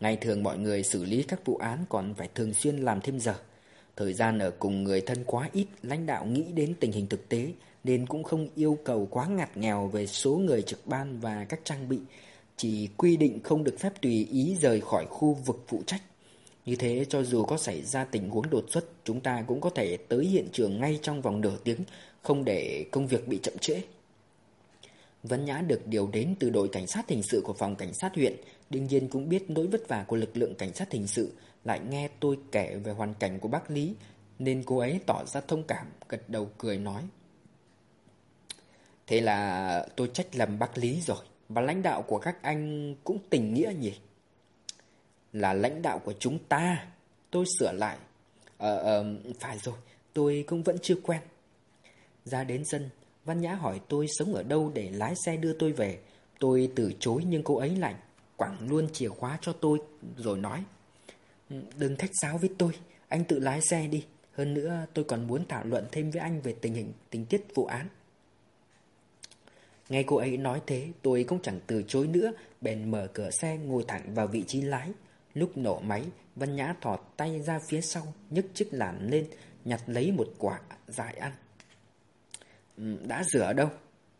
Ngày thường mọi người xử lý các vụ án còn phải thường xuyên làm thêm giờ. Thời gian ở cùng người thân quá ít, lãnh đạo nghĩ đến tình hình thực tế nên cũng không yêu cầu quá ngặt nghèo về số người trực ban và các trang bị, chỉ quy định không được phép tùy ý rời khỏi khu vực phụ trách. Như thế cho dù có xảy ra tình huống đột xuất, chúng ta cũng có thể tới hiện trường ngay trong vòng nửa tiếng, không để công việc bị chậm trễ. Vân Nhã được điều đến từ đội cảnh sát hình sự của phòng cảnh sát huyện, đương nhiên cũng biết nỗi vất vả của lực lượng cảnh sát hình sự, lại nghe tôi kể về hoàn cảnh của bác Lý, nên cô ấy tỏ ra thông cảm, gật đầu cười nói. Thế là tôi trách lầm bác Lý rồi, và lãnh đạo của các anh cũng tình nghĩa nhỉ? Là lãnh đạo của chúng ta, tôi sửa lại. Ờ, ờ, phải rồi, tôi cũng vẫn chưa quen. Ra đến sân, Văn Nhã hỏi tôi sống ở đâu để lái xe đưa tôi về. Tôi từ chối nhưng cô ấy lạnh quẳng luôn chìa khóa cho tôi rồi nói. Ừ, đừng khách sáo với tôi, anh tự lái xe đi. Hơn nữa tôi còn muốn thảo luận thêm với anh về tình hình tình tiết vụ án. Nghe cô ấy nói thế tôi cũng chẳng từ chối nữa. Bèn mở cửa xe ngồi thẳng vào vị trí lái. Lúc nổ máy Văn Nhã thò tay ra phía sau nhấc chiếc làn lên Nhặt lấy một quả dại ăn. Ừ, đã rửa đâu?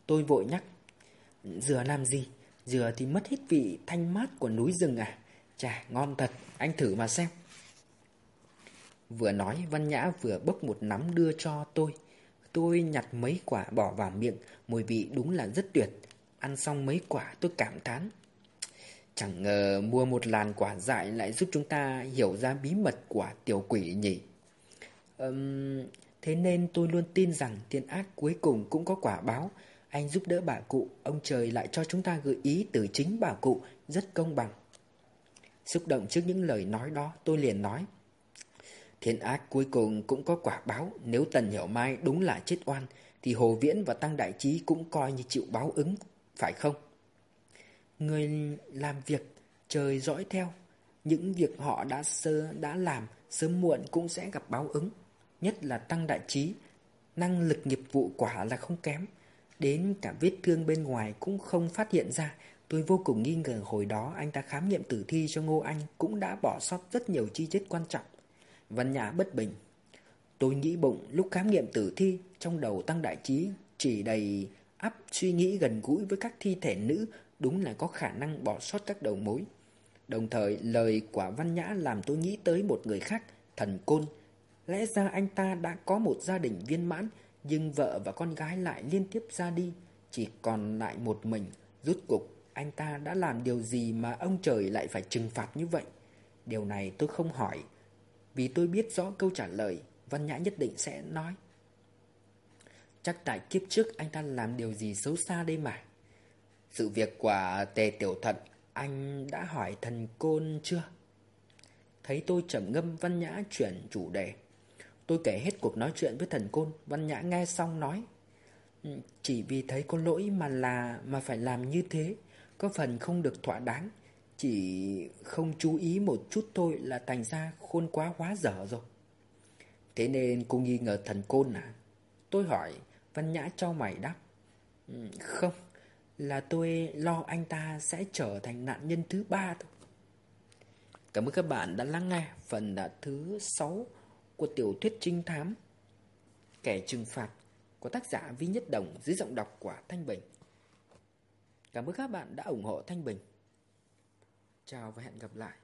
Tôi vội nhắc. Rửa làm gì? Rửa thì mất hết vị thanh mát của núi rừng à? Chà ngon thật Anh thử mà xem. Vừa nói Văn Nhã vừa bốc một nắm đưa cho tôi. Tôi nhặt mấy quả bỏ vào miệng Mùi vị đúng là rất tuyệt. Ăn xong mấy quả tôi cảm thán. Chẳng ngờ mua một làn quả dại lại giúp chúng ta hiểu ra bí mật của tiểu quỷ nhỉ. Um, thế nên tôi luôn tin rằng thiên ác cuối cùng cũng có quả báo. Anh giúp đỡ bà cụ Ông trời lại cho chúng ta gợi ý từ chính bà cụ Rất công bằng. Xúc động trước những lời nói đó, Tôi liền nói Thiên ác cuối cùng cũng có quả báo, Nếu Tần Hiểu Mai đúng là chết oan, Thì Hồ Viễn và Tăng Đại Trí cũng coi như chịu báo ứng, Phải không? Người làm việc trời dõi theo, Những việc họ đã sơ, đã làm Sớm muộn cũng sẽ gặp báo ứng, Nhất là Tăng Đại Trí Năng lực nghiệp vụ quả là không kém, Đến cả vết thương bên ngoài cũng không phát hiện ra Tôi vô cùng nghi ngờ hồi đó anh ta khám nghiệm tử thi cho Ngô Anh Cũng đã bỏ sót rất nhiều chi tiết quan trọng. Văn Nhã bất bình. Tôi nghĩ bụng lúc khám nghiệm tử thi, Trong đầu Tăng Đại Trí, chỉ đầy áp suy nghĩ gần gũi với các thi thể nữ, Đúng là có khả năng bỏ sót các đầu mối. Đồng thời, lời quả Văn Nhã làm tôi nghĩ tới một người khác, Thần Côn. Lẽ ra anh ta đã có một gia đình viên mãn, Nhưng vợ và con gái lại liên tiếp ra đi, Chỉ còn lại một mình. Rút cục anh ta đã làm điều gì mà ông trời lại phải trừng phạt như vậy? Điều này tôi không hỏi. Vì tôi biết rõ câu trả lời, Văn Nhã nhất định sẽ nói. Chắc tại kiếp trước anh ta làm điều gì xấu xa đây mà. Sự việc của tề tiểu thận Anh đã hỏi thần côn chưa? Thấy tôi trầm ngâm, Văn Nhã chuyển chủ đề. Tôi kể hết cuộc nói chuyện với thần côn, Văn Nhã nghe xong nói ừ, Chỉ vì thấy có lỗi mà là, Mà phải làm như thế. Có phần không được thỏa đáng, Chỉ không chú ý một chút thôi Là thành ra khôn quá hóa dở rồi. Thế nên cô nghi ngờ thần côn à? Tôi hỏi, Văn Nhã cho mày đáp. Ừ, không, Là tôi lo anh ta sẽ trở thành nạn nhân thứ ba thôi. Cảm ơn các bạn đã lắng nghe phần thứ 6 của tiểu thuyết trinh thám Kẻ trừng phạt của tác giả Vi Nhất Đồng dưới giọng đọc của Thanh Bình. Cảm ơn các bạn đã ủng hộ Thanh Bình. Chào và hẹn gặp lại.